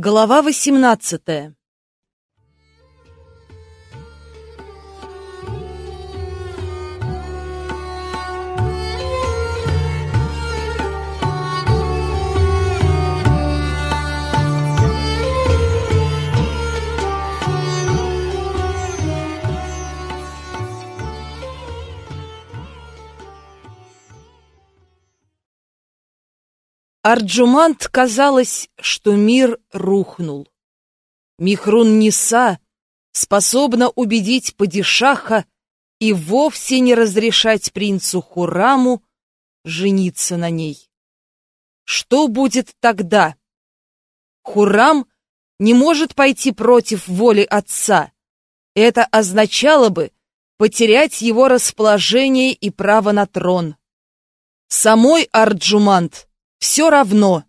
Глава восемнадцатая Арджумант казалось, что мир рухнул. Михрун Ниса способна убедить падишаха и вовсе не разрешать принцу Хураму жениться на ней. Что будет тогда? Хурам не может пойти против воли отца. Это означало бы потерять его расположение и право на трон. Самой Арджумант все равно.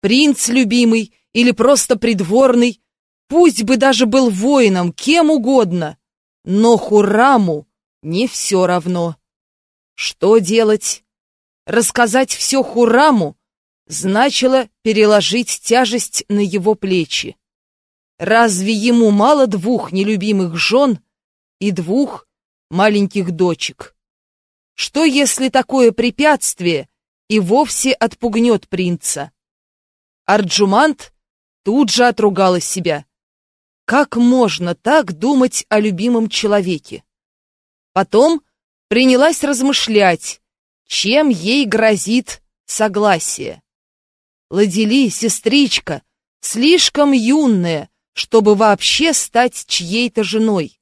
Принц любимый или просто придворный, пусть бы даже был воином, кем угодно, но Хураму не все равно. Что делать? Рассказать все Хураму значило переложить тяжесть на его плечи. Разве ему мало двух нелюбимых жен и двух маленьких дочек? Что если такое препятствие и вовсе отпугнет принца. Арджумант тут же отругала себя. Как можно так думать о любимом человеке? Потом принялась размышлять, чем ей грозит согласие. Ладили, сестричка, слишком юная, чтобы вообще стать чьей-то женой.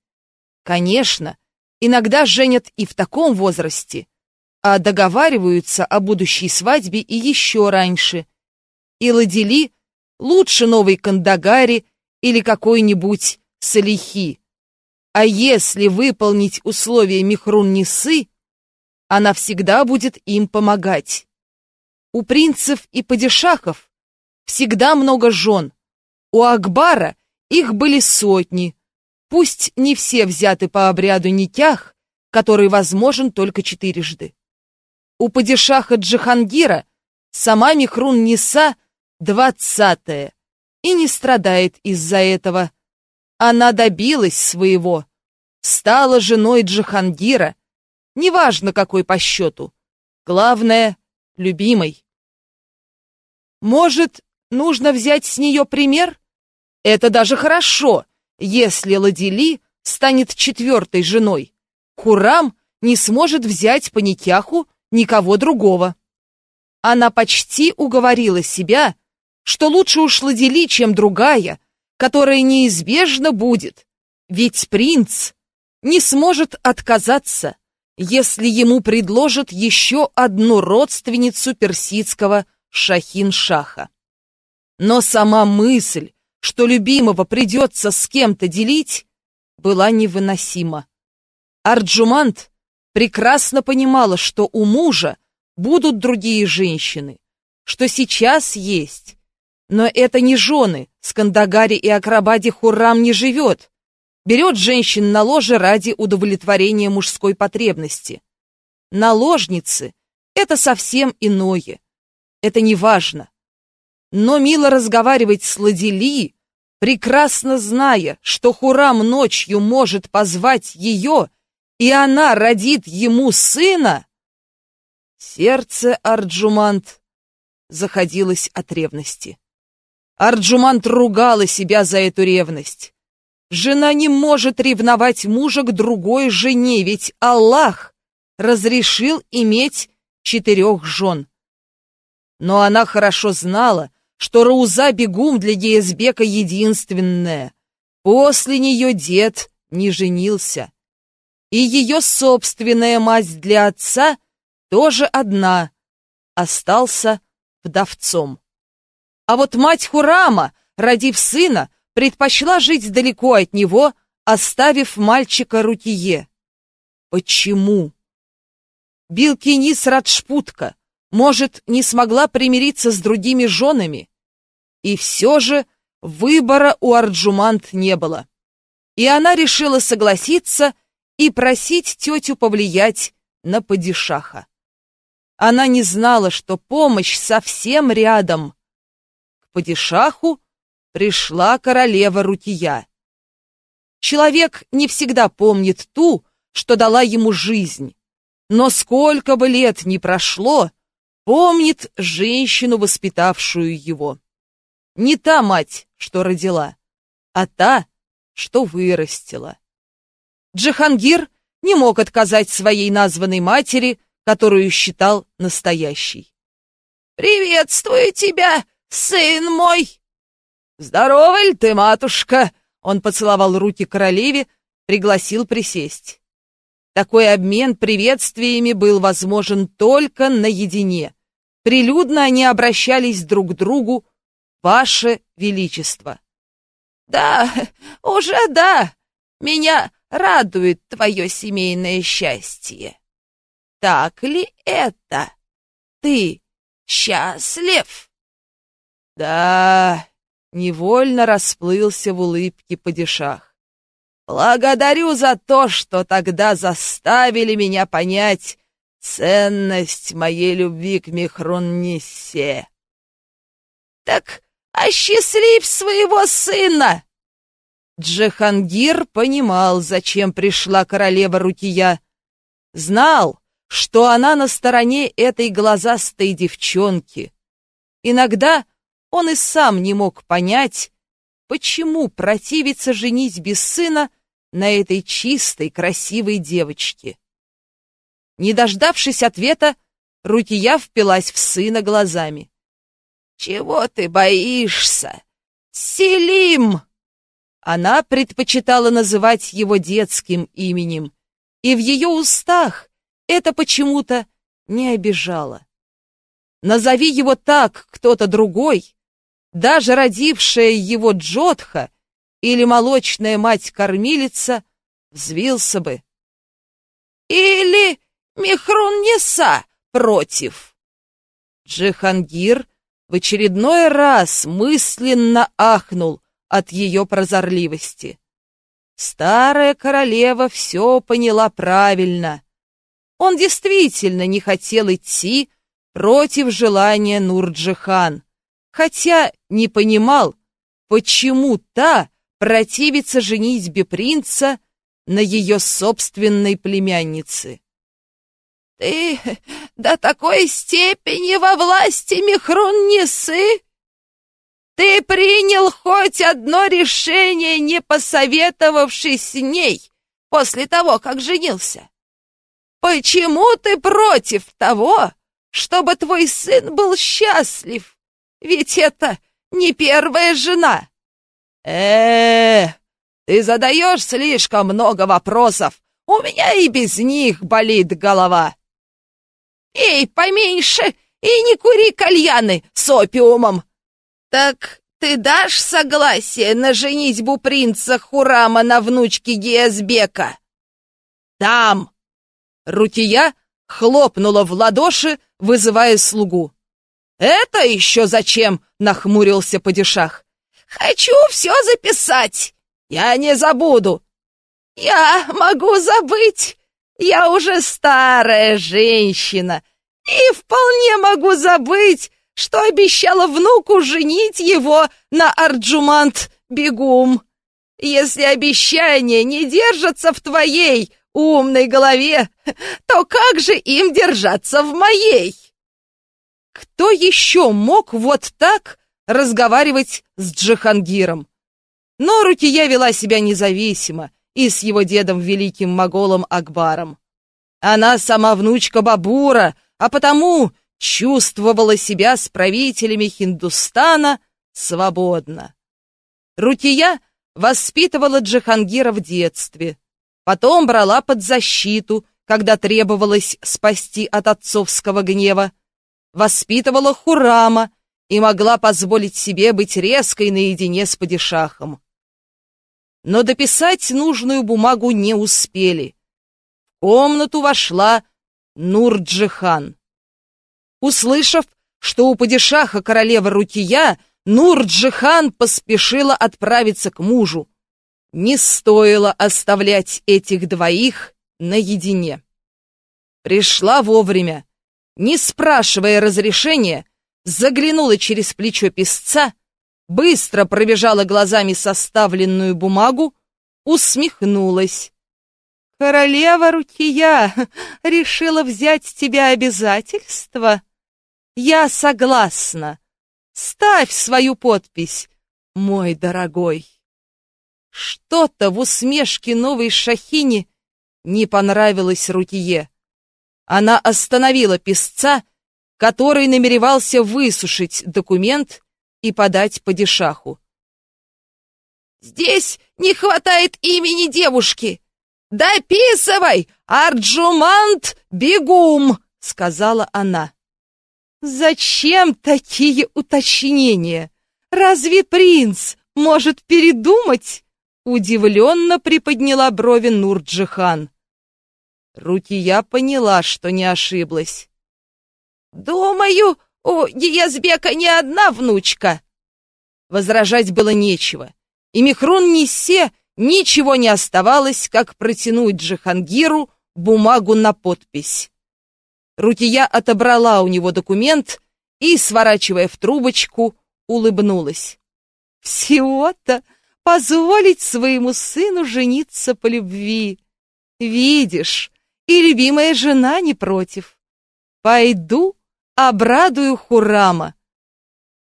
Конечно, иногда женят и в таком возрасте, а договариваются о будущей свадьбе и еще раньше. И Ладили лучше новой Кандагари или какой-нибудь Салихи. А если выполнить условия Михрун-Нисы, она всегда будет им помогать. У принцев и падишахов всегда много жен. У Акбара их были сотни, пусть не все взяты по обряду Нитях, который возможен только четырежды. У падишаха Джихангира сама Михрун Ниса двадцатая и не страдает из-за этого. Она добилась своего, стала женой Джихангира, неважно какой по счету, главное — любимой. Может, нужно взять с нее пример? Это даже хорошо, если Ладили станет четвертой женой. Хурам не сможет взять по Никяху никого другого. Она почти уговорила себя, что лучше уж ладили, чем другая, которая неизбежно будет, ведь принц не сможет отказаться, если ему предложат еще одну родственницу персидского Шахин-Шаха. Но сама мысль, что любимого придется с кем-то делить, была невыносима. Арджумант прекрасно понимала, что у мужа будут другие женщины, что сейчас есть. Но это не жены, с Кандагари и Акрабаде Хуррам не живет. Берет женщин на ложе ради удовлетворения мужской потребности. Наложницы — это совсем иное. Это не важно. Но мило разговаривать с Ладили, прекрасно зная, что Хурам ночью может позвать ее и она родит ему сына, сердце Арджумант заходилось от ревности. Арджумант ругала себя за эту ревность. Жена не может ревновать мужа к другой жене, ведь Аллах разрешил иметь четырех жен. Но она хорошо знала, что Рауза Бегум для Геязбека единственная. После нее дед не женился. И ее собственная мать для отца тоже одна, остался вдовцом. А вот мать Хурама, родив сына, предпочла жить далеко от него, оставив мальчика Рутие. Почему? Билкинис Раджпутка, может, не смогла примириться с другими женами? И все же выбора у Арджумант не было. И она решила согласиться и просить тетю повлиять на падишаха. Она не знала, что помощь совсем рядом. К падишаху пришла королева Рутия. Человек не всегда помнит ту, что дала ему жизнь, но сколько бы лет ни прошло, помнит женщину, воспитавшую его. Не та мать, что родила, а та, что вырастила. Джахангир не мог отказать своей названной матери, которую считал настоящей. «Приветствую тебя, сын мой!» «Здорова ли ты, матушка?» Он поцеловал руки королеве, пригласил присесть. Такой обмен приветствиями был возможен только наедине. Прилюдно они обращались друг к другу «Ваше Величество». «Да, уже да, меня радует твое семейное счастье. Так ли это? Ты счастлив?» «Да», — невольно расплылся в улыбке падишах. «Благодарю за то, что тогда заставили меня понять ценность моей любви к Михрон-Ниссе». «Так осчастливь своего сына!» Джихангир понимал, зачем пришла королева Рукия. Знал, что она на стороне этой глазастой девчонки. Иногда он и сам не мог понять, почему противиться женить без сына на этой чистой, красивой девочке. Не дождавшись ответа, Рукия впилась в сына глазами. «Чего ты боишься? Селим!» Она предпочитала называть его детским именем, и в ее устах это почему-то не обижало. Назови его так кто-то другой, даже родившая его Джотха или молочная мать-кормилица, взвился бы. Или Михрун-Неса против. Джихангир в очередной раз мысленно ахнул от ее прозорливости. Старая королева все поняла правильно. Он действительно не хотел идти против желания Нурджихан, хотя не понимал, почему та противится женитьбе принца на ее собственной племяннице. «Ты до такой степени во власти Михрун-Несы? Ты принял хоть одно решение, не посоветовавшись с ней после того, как женился? Почему ты против того, чтобы твой сын был счастлив? Ведь это не первая жена!» э, -э ты задаешь слишком много вопросов. У меня и без них болит голова. Эй, поменьше и не кури кальяны с опиумом. Так ты дашь согласие на женитьбу принца Хурама на внучке Гиазбека? Дам. Рутия хлопнула в ладоши, вызывая слугу. «Это еще зачем?» — нахмурился падишах. «Хочу все записать. Я не забуду». «Я могу забыть. Я уже старая женщина и вполне могу забыть, что обещала внуку женить его на Арджумант Бегум. Если обещания не держатся в твоей умной голове, то как же им держаться в моей? Кто еще мог вот так разговаривать с Джихангиром? Но Рукия вела себя независимо и с его дедом великим моголом Акбаром. Она сама внучка Бабура, а потому чувствовала себя с правителями Хиндустана свободно. Рукия воспитывала Джихангира в детстве, потом брала под защиту, когда требовалось спасти от отцовского гнева, воспитывала Хурама и могла позволить себе быть резкой наедине с падишахом. Но дописать нужную бумагу не успели. В комнату вошла Нурджихан. Услышав, что у падишаха королева Рукия, Нурджихан поспешила отправиться к мужу. Не стоило оставлять этих двоих наедине. Пришла вовремя не спрашивая разрешения, заглянула через плечо песца, быстро пробежала глазами составленную бумагу, усмехнулась. «Королева Рукия решила взять с тебя обязательства? Я согласна. Ставь свою подпись, мой дорогой». Что-то в усмешке новой шахини не понравилось Рукие. Она остановила писца, который намеревался высушить документ и подать падишаху. «Здесь не хватает имени девушки! Дописывай! Арджумант Бегум!» — сказала она. «Зачем такие уточнения? Разве принц может передумать?» Удивленно приподняла брови Нурджихан. Рукия поняла, что не ошиблась. «Думаю, у Язбека не одна внучка!» Возражать было нечего, и Михрун Ниссе ничего не оставалось, как протянуть Джихангиру бумагу на подпись. Рукия отобрала у него документ и, сворачивая в трубочку, улыбнулась. «Всего-то позволить своему сыну жениться по любви. Видишь, и любимая жена не против. Пойду обрадую Хурама.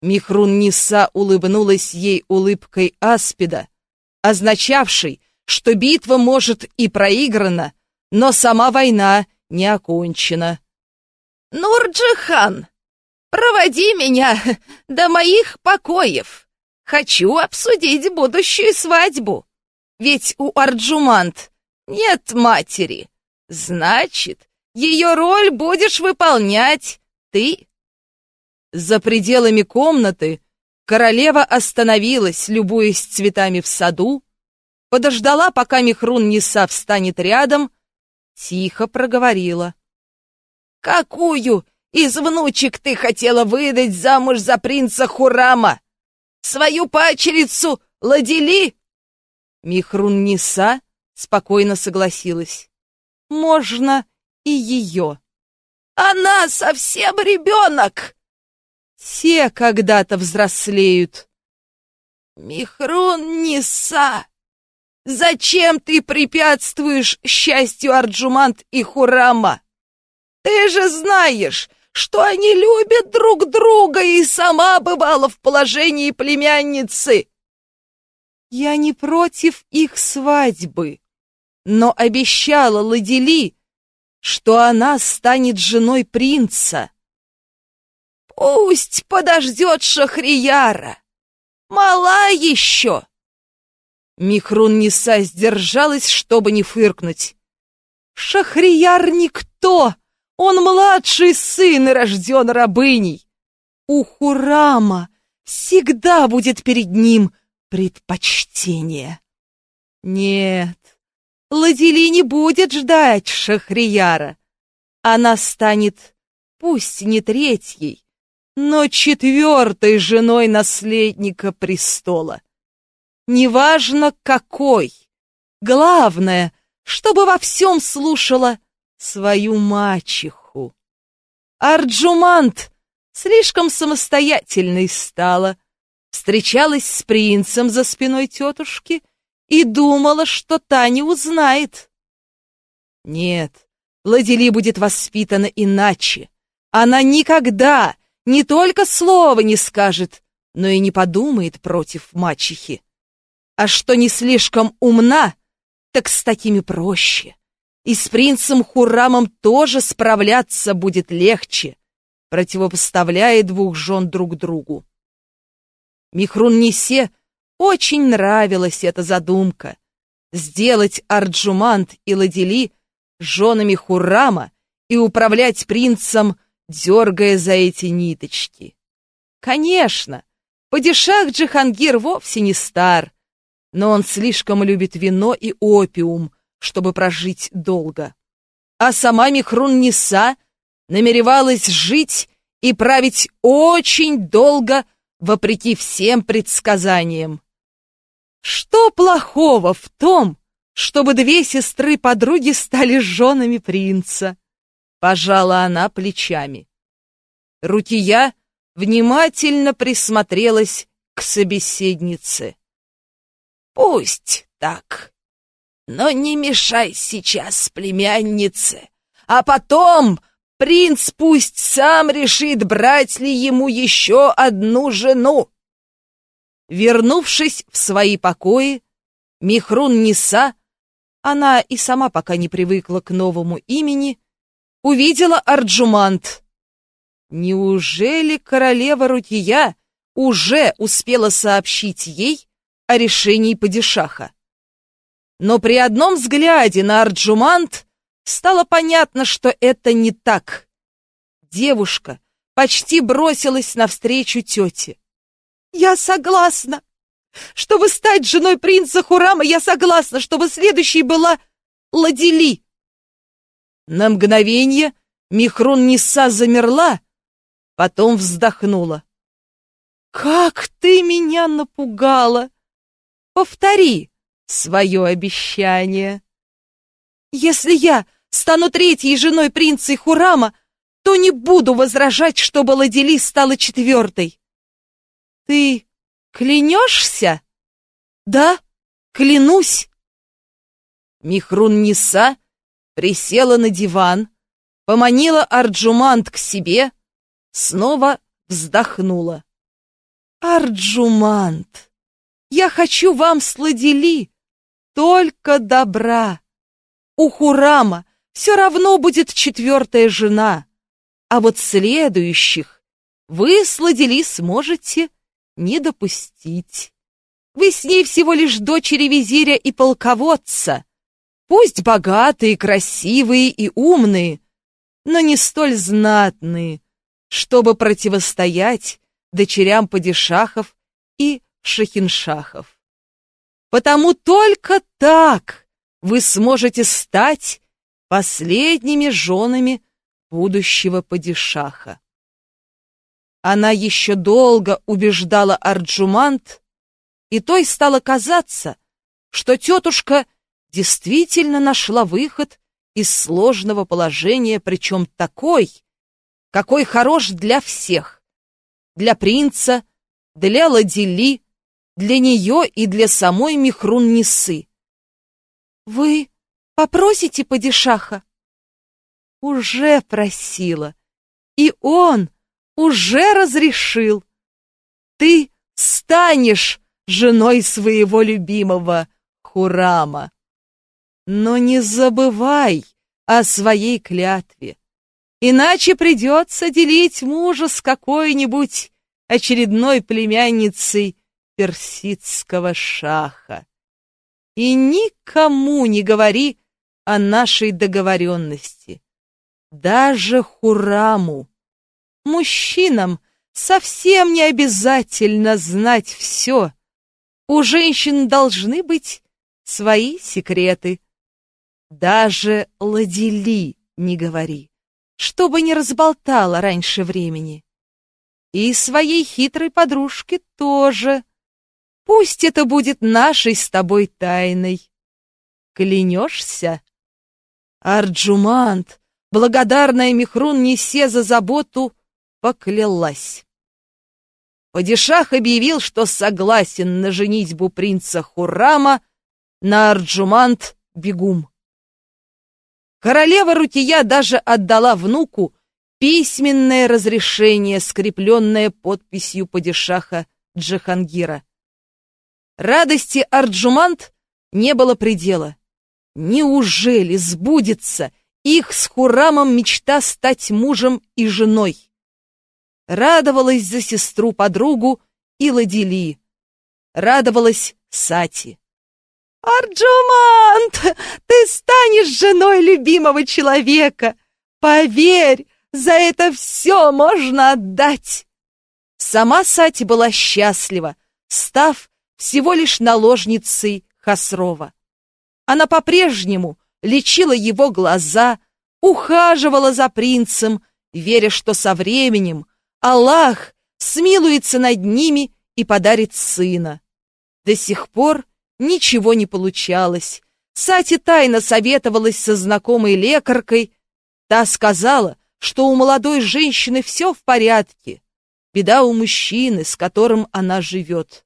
Михрун Ниса улыбнулась ей улыбкой аспида, означавшей, что битва может и проиграна, но сама война не окончена. «Нурджихан, проводи меня до моих покоев!» Хочу обсудить будущую свадьбу. Ведь у Арджумант нет матери. Значит, ее роль будешь выполнять ты. За пределами комнаты королева остановилась, любуясь цветами в саду, подождала, пока Михрун Ниса встанет рядом, тихо проговорила. «Какую из внучек ты хотела выдать замуж за принца Хурама?» свою пачерицу Ладили?» Михрун Ниса спокойно согласилась. «Можно и ее». «Она совсем ребенок!» «Все когда-то взрослеют». «Михрун Ниса, зачем ты препятствуешь счастью Арджумант и Хурама? Ты же знаешь, что они любят друг друга и сама бывала в положении племянницы. Я не против их свадьбы, но обещала Ладили, что она станет женой принца. Пусть подождет Шахрияра. Мала еще. Михрун Ниса сдержалась, чтобы не фыркнуть. Шахрияр никто, он младший сын рожден рабыней. У Хурама всегда будет перед ним предпочтение. Нет, Ладили не будет ждать Шахрияра. Она станет, пусть не третьей, но четвертой женой наследника престола. Неважно какой, главное, чтобы во всем слушала свою мачеху. Арджумант слишком самостоятельной стала, встречалась с принцем за спиной тетушки и думала, что та не узнает. Нет, Ладили будет воспитана иначе. Она никогда не только слова не скажет, но и не подумает против мачехи. А что не слишком умна, так с такими проще. И с принцем Хурамом тоже справляться будет легче, противопоставляя двух жен друг другу. Михрун Нисе очень нравилась эта задумка — сделать Арджумант и Ладили женами Хурама и управлять принцем, дергая за эти ниточки. Конечно, падишах Джихангир вовсе не стар, но он слишком любит вино и опиум, чтобы прожить долго. А сама Михрун Ниса намеревалась жить и править очень долго, вопреки всем предсказаниям. Что плохого в том, чтобы две сестры-подруги стали женами принца? Пожала она плечами. Рукия внимательно присмотрелась к собеседнице. Пусть так, но не мешай сейчас племяннице, а потом принц пусть сам решит, брать ли ему еще одну жену. Вернувшись в свои покои, Михрун Ниса, она и сама пока не привыкла к новому имени, увидела Арджумант. Неужели королева Рутия уже успела сообщить ей о решении падишаха? Но при одном взгляде на Арджумант стало понятно, что это не так. Девушка почти бросилась навстречу тете. «Я согласна! Чтобы стать женой принца Хурама, я согласна, чтобы следующей была Ладили!» На мгновение Михрун Ниса замерла, потом вздохнула. «Как ты меня напугала! Повтори свое обещание!» «Если я стану третьей женой принца и Хурама, то не буду возражать, чтобы Ладили стала четвертой!» «Ты клянешься?» «Да, клянусь!» Михрун Ниса присела на диван, поманила Арджумант к себе, снова вздохнула. «Арджумант, я хочу вам сладили, только добра. У Хурама все равно будет четвертая жена, а вот следующих вы сладили сможете не допустить. Вы с ней всего лишь дочери визиря и полководца, пусть богатые, красивые и умные, но не столь знатные, чтобы противостоять дочерям падишахов и шахиншахов. Потому только так вы сможете стать последними женами будущего падишаха. Она еще долго убеждала Арджумант, и той стало казаться, что тетушка действительно нашла выход из сложного положения, причем такой, какой хорош для всех. Для принца, для Ладили, для нее и для самой Михрун-Несы. «Вы попросите падишаха?» «Уже просила, и он уже разрешил. Ты станешь женой своего любимого Хурама. Но не забывай о своей клятве, иначе придется делить мужа с какой-нибудь очередной племянницей персидского шаха. И никому не говори о нашей договоренности, даже Хураму. Мужчинам совсем не обязательно знать все. У женщин должны быть свои секреты. Даже Ладили не говори, чтобы не разболтала раньше времени. И своей хитрой подружке тоже. Пусть это будет нашей с тобой тайной. Клянешься? Арджумант, благодарная Михрун Несе за заботу, поклялась. Падишах объявил, что согласен на женитьбу принца Хурама на Арджумант Бегум. Королева Рутия даже отдала внуку письменное разрешение, скрепленное подписью падишаха Джахангира. Радости Арджумант не было предела. Неужели сбудется их с Хурамом мечта стать мужем и женой? Радовалась за сестру-подругу и Ладили. Радовалась Сати. «Арджумант, ты станешь женой любимого человека! Поверь, за это все можно отдать!» Сама Сати была счастлива, став всего лишь наложницей Хасрова. Она по-прежнему лечила его глаза, ухаживала за принцем, веря, что со временем Аллах смилуется над ними и подарит сына. До сих пор Ничего не получалось. Сати тайно советовалась со знакомой лекаркой. Та сказала, что у молодой женщины все в порядке. беда у мужчины, с которым она живет.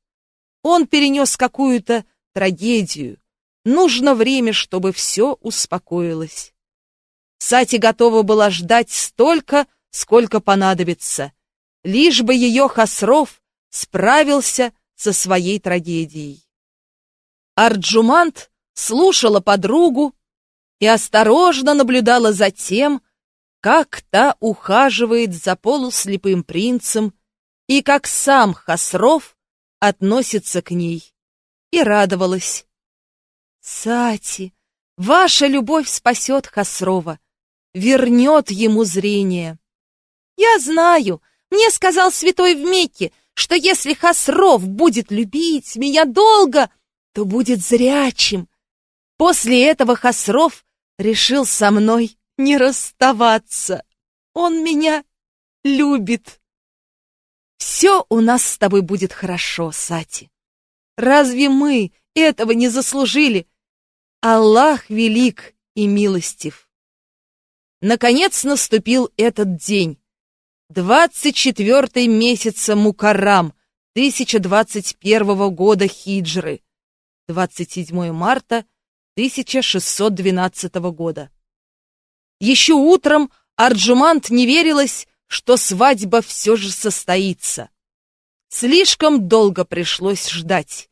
Он перенес какую-то трагедию. Нужно время, чтобы все успокоилось. Сати готова была ждать столько, сколько понадобится, лишь бы ее Хасров справился со своей трагедией. Арджумант слушала подругу и осторожно наблюдала за тем, как та ухаживает за полуслепым принцем и как сам Хасров относится к ней, и радовалась. «Сати, ваша любовь спасет Хасрова, вернет ему зрение». «Я знаю, мне сказал святой в Мекке, что если Хасров будет любить меня долго, то будет зрячим. После этого Хасров решил со мной не расставаться. Он меня любит. Все у нас с тобой будет хорошо, Сати. Разве мы этого не заслужили? Аллах велик и милостив. Наконец наступил этот день. Двадцать четвертый месяца Мукаррам 1021 года хиджры. 27 марта 1612 года. Еще утром Арджумант не верилось, что свадьба все же состоится. Слишком долго пришлось ждать.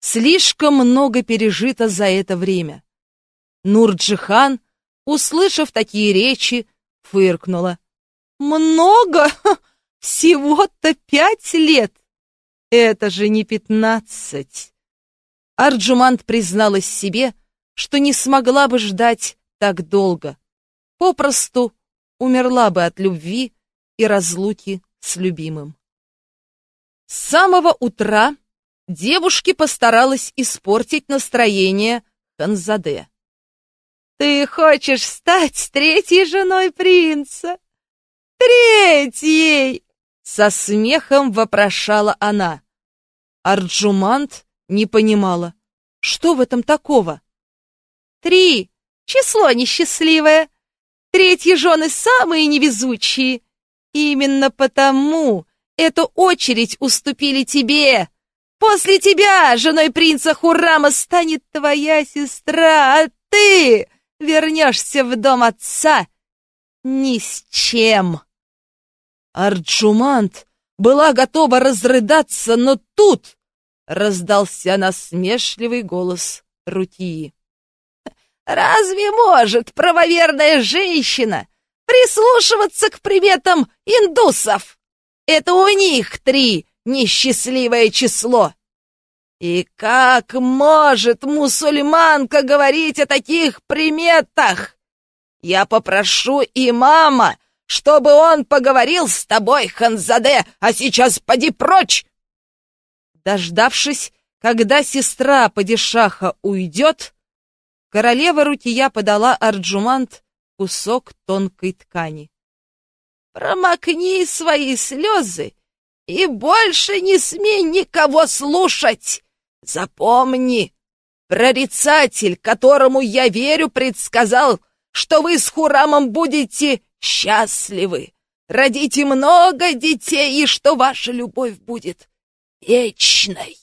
Слишком много пережито за это время. Нурджихан, услышав такие речи, фыркнула. «Много? Всего-то пять лет! Это же не пятнадцать!» Арджумант призналась себе, что не смогла бы ждать так долго. Попросту умерла бы от любви и разлуки с любимым. С самого утра девушке постаралась испортить настроение Ханзаде. «Ты хочешь стать третьей женой принца?» «Третьей!» — со смехом вопрошала она. Арджумант не понимала, что в этом такого. «Три! Число несчастливое! Третьи жены самые невезучие!» Именно потому эту очередь уступили тебе. После тебя женой принца Хурама станет твоя сестра, а ты вернешься в дом отца ни с чем. Арджумант была готова разрыдаться, но тут раздался насмешливый голос Рутии. «Разве может правоверная женщина прислушиваться к приметам индусов. Это у них три несчастливое число. И как может мусульманка говорить о таких приметах? Я попрошу имама, чтобы он поговорил с тобой, Ханзаде, а сейчас поди прочь!» Дождавшись, когда сестра падишаха уйдет, королева Рутия подала Арджумант кусок тонкой ткани. «Промокни свои слезы и больше не смей никого слушать! Запомни, прорицатель, которому я верю, предсказал, что вы с Хурамом будете счастливы, родите много детей и что ваша любовь будет вечной.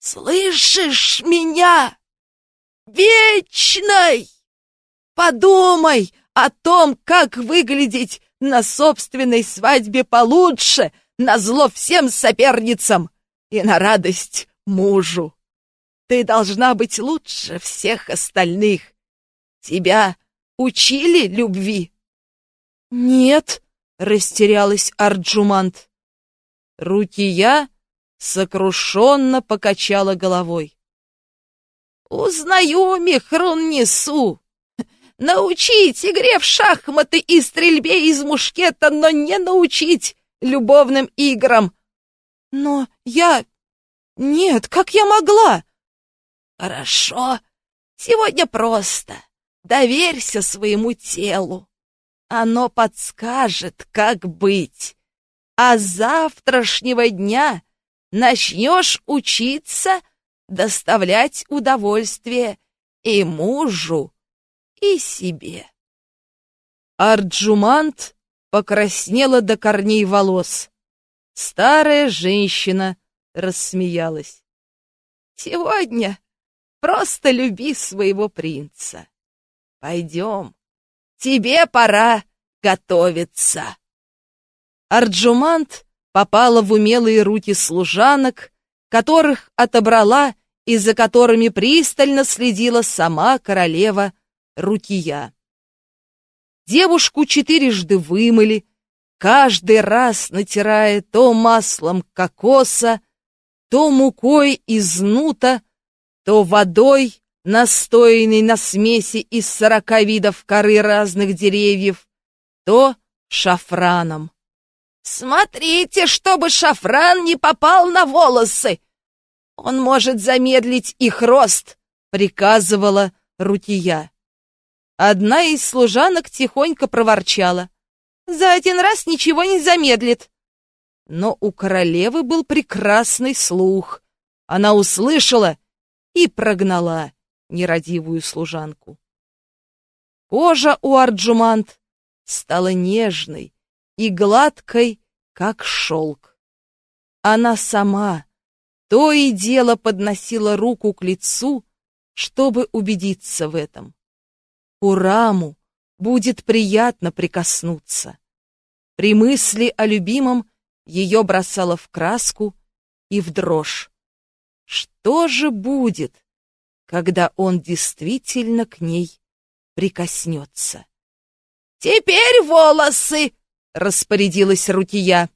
Слышишь меня? Вечной!» Подумай о том, как выглядеть на собственной свадьбе получше, на зло всем соперницам и на радость мужу. Ты должна быть лучше всех остальных. Тебя учили любви? Нет, растерялась Арджумант. Рукия сокрушенно покачала головой. Узнаю Михрун Несу, Научить игре в шахматы и стрельбе из мушкета, но не научить любовным играм. Но я... Нет, как я могла? Хорошо. Сегодня просто. Доверься своему телу. Оно подскажет, как быть. А с завтрашнего дня начнешь учиться доставлять удовольствие и мужу, и себе. Арджумант покраснела до корней волос. Старая женщина рассмеялась. Сегодня просто люби своего принца. Пойдем, тебе пора готовиться. Арджумант попала в умелые руки служанок, которых отобрала и за которыми пристально следила сама королева Рукия. Девушку четырежды вымыли, каждый раз натирая то маслом кокоса, то мукой из нута, то водой, настоянной на смеси из сорока видов коры разных деревьев, то шафраном. «Смотрите, чтобы шафран не попал на волосы! Он может замедлить их рост!» — приказывала Рутия. Одна из служанок тихонько проворчала. «За один раз ничего не замедлит!» Но у королевы был прекрасный слух. Она услышала и прогнала нерадивую служанку. Кожа у Арджумант стала нежной и гладкой, как шелк. Она сама то и дело подносила руку к лицу, чтобы убедиться в этом. Ураму будет приятно прикоснуться. При мысли о любимом ее бросало в краску и в дрожь. Что же будет, когда он действительно к ней прикоснется? «Теперь волосы!» — распорядилась Рукия.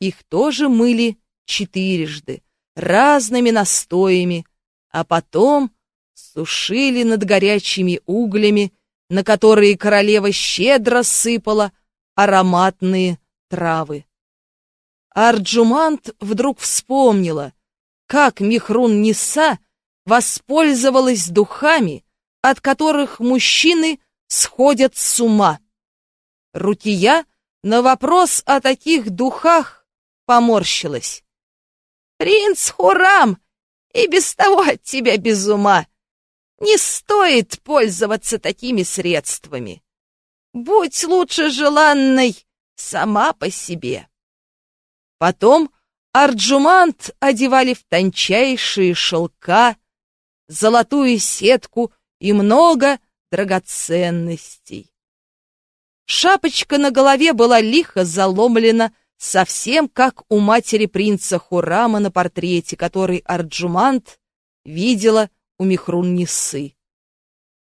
Их тоже мыли четырежды, разными настоями, а потом сушили над горячими углями, на которые королева щедро сыпала ароматные травы. Арджумант вдруг вспомнила, как Михрун Ниса воспользовалась духами, от которых мужчины сходят с ума. Рукия на вопрос о таких духах поморщилась. «Принц Хурам и без того от тебя без ума. Не стоит пользоваться такими средствами. Будь лучше желанной сама по себе». Потом Арджумант одевали в тончайшие шелка, золотую сетку и много драгоценностей. Шапочка на голове была лихо заломлена, совсем как у матери принца Хурама на портрете, который Арджумант видела у Михрун-Нисы.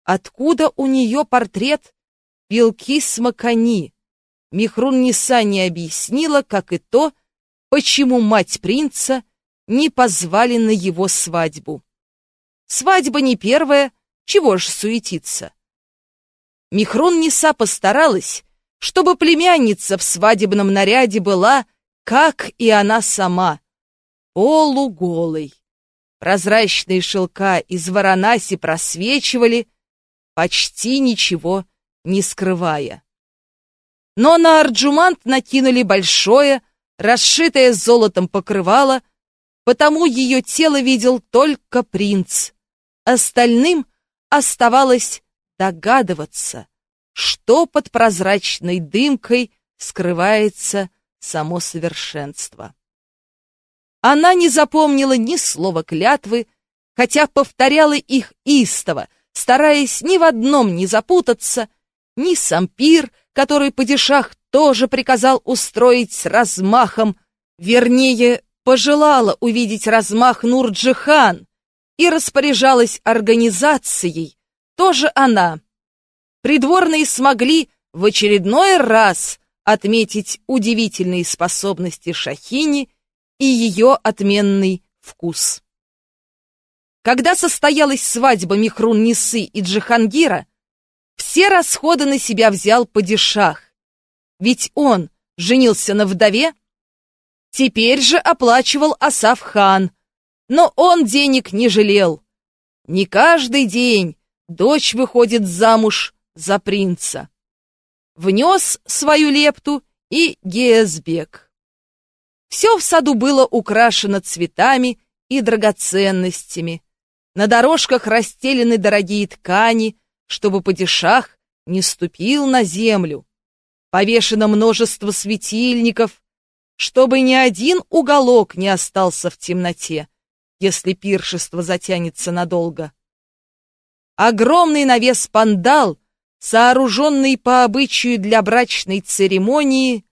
Откуда у нее портрет Билкис Макани? Михрун-Ниса не объяснила, как и то, почему мать принца не позвали на его свадьбу. Свадьба не первая, чего ж суетиться? Михрон Неса постаралась, чтобы племянница в свадебном наряде была, как и она сама, полуголой. Прозрачные шелка из Варанаси просвечивали, почти ничего не скрывая. Но на Арджумант накинули большое, расшитое золотом покрывало, потому ее тело видел только принц. Остальным оставалось догадываться, что под прозрачной дымкой скрывается само совершенство. Она не запомнила ни слова клятвы, хотя повторяла их истово, стараясь ни в одном не запутаться, ни сампир, который падишах тоже приказал устроить с размахом, вернее, пожелала увидеть размах Нурджихан и распоряжалась организацией, тоже она. Придворные смогли в очередной раз отметить удивительные способности Шахини и ее отменный вкус. Когда состоялась свадьба Михрун Нисы и Джихангира, все расходы на себя взял падишах, ведь он женился на вдове, теперь же оплачивал Асав хан, но он денег не жалел. Не каждый день дочь выходит замуж за принца. Внес свою лепту и Гезбек. Все в саду было украшено цветами и драгоценностями. На дорожках расстелены дорогие ткани, чтобы падишах не ступил на землю повешено множество светильников, чтобы ни один уголок не остался в темноте, если пиршество затянется надолго. Огромный навес-пандал, сооруженный по обычаю для брачной церемонии,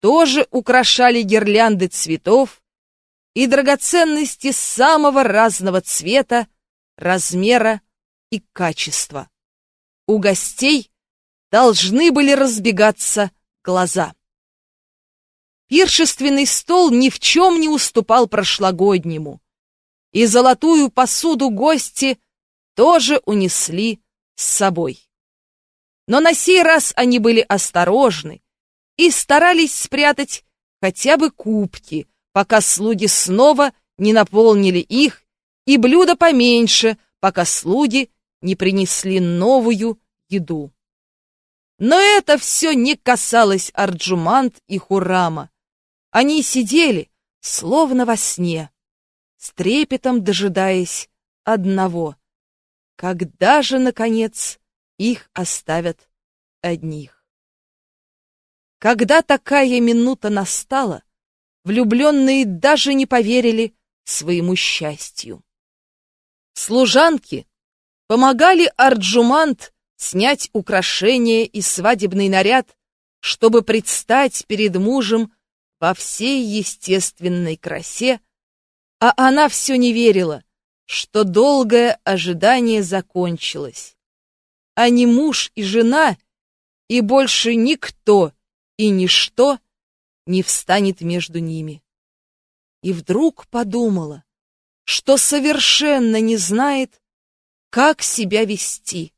тоже украшали гирлянды цветов и драгоценности самого разного цвета, размера и качества. У гостей должны были разбегаться глаза. Пиршественный стол ни в чем не уступал прошлогоднему, и золотую посуду гости тоже унесли с собой. Но на сей раз они были осторожны и старались спрятать хотя бы кубки, пока слуги снова не наполнили их, и блюда поменьше, пока слуги не принесли новую еду. Но это все не касалось Арджумант и Хурама. Они сидели, словно во сне, с трепетом дожидаясь одного. Когда же, наконец, их оставят одних? Когда такая минута настала, влюбленные даже не поверили своему счастью. Служанки помогали Арджумант снять украшения и свадебный наряд, чтобы предстать перед мужем во всей естественной красе, а она все не верила, что долгое ожидание закончилось. Не муж и жена, и больше никто и ничто не встанет между ними. И вдруг подумала, что совершенно не знает, как себя вести.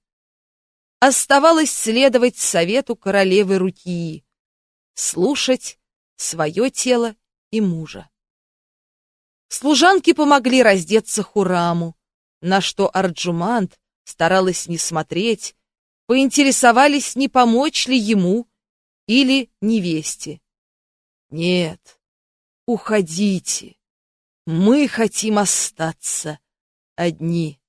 Оставалось следовать совету королевы Рукии, слушать свое тело и мужа. Служанки помогли раздеться Хураму, на что Арджумант старалась не смотреть, поинтересовались, не помочь ли ему или невесте. Нет, уходите, мы хотим остаться одни.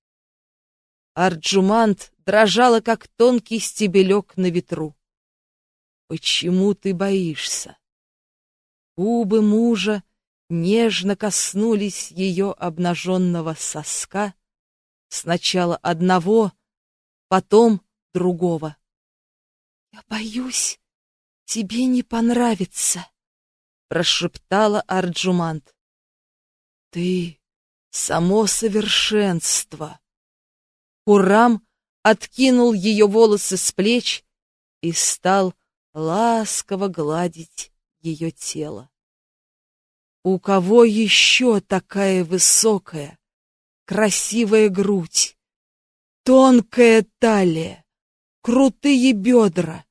Арджумант дрожала, как тонкий стебелек на ветру. Почему ты боишься? Губы мужа нежно коснулись ее обнаженного соска, сначала одного, потом другого. «Я боюсь, тебе не понравится», — прошептала Арджумант. «Ты — само совершенство». Курам откинул ее волосы с плеч и стал ласково гладить ее тело. У кого еще такая высокая, красивая грудь, тонкая талия, крутые бедра,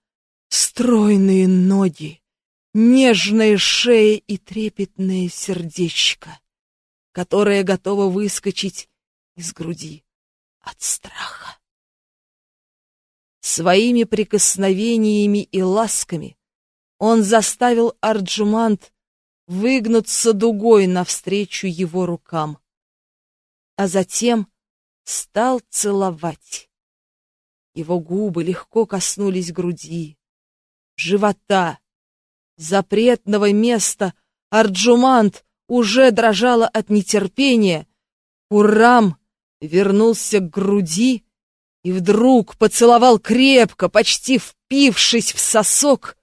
стройные ноги, нежная шея и трепетное сердечко, которое готово выскочить из груди от страха. Своими прикосновениями и ласками он заставил Арджумант выгнуться дугой навстречу его рукам, а затем стал целовать. Его губы легко коснулись груди, живота, запретного места. Арджумант уже дрожала от нетерпения. Урам вернулся к груди и вдруг поцеловал крепко, почти впившись в сосок,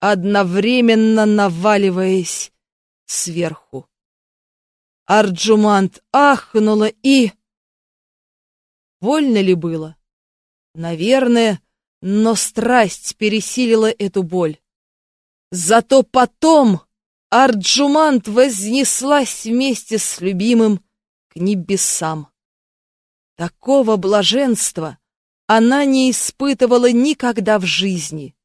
одновременно наваливаясь сверху. Арджумант ахнула и... Больно ли было? Наверное, но страсть пересилила эту боль. Зато потом Арджумант вознеслась вместе с любимым к небесам. Такого блаженства она не испытывала никогда в жизни.